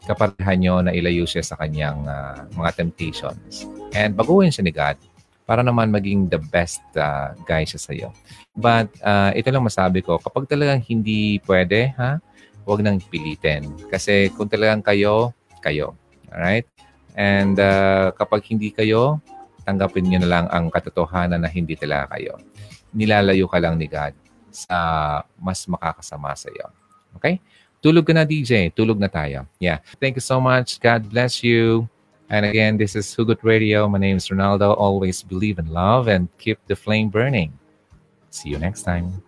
kaparehan niyo na ilayo siya sa kanyang uh, mga temptations. And baguhin siya ni God para naman maging the best uh, guy siya sa iyo. But uh, ito lang masabi ko, kapag talagang hindi pwede, ha, huwag nang pilitin. Kasi kung talagang kayo, kayo. Alright? And uh, kapag hindi kayo, tanggapin niyo na lang ang katotohanan na hindi talaga kayo. Nilalayo ka lang ni God sa mas makakasama sa iyo. Okay? Tulog ka na, DJ. Tulog na tayo. Yeah. Thank you so much. God bless you. And again, this is Hugot Radio. My name is Ronaldo. Always believe in love and keep the flame burning. See you next time.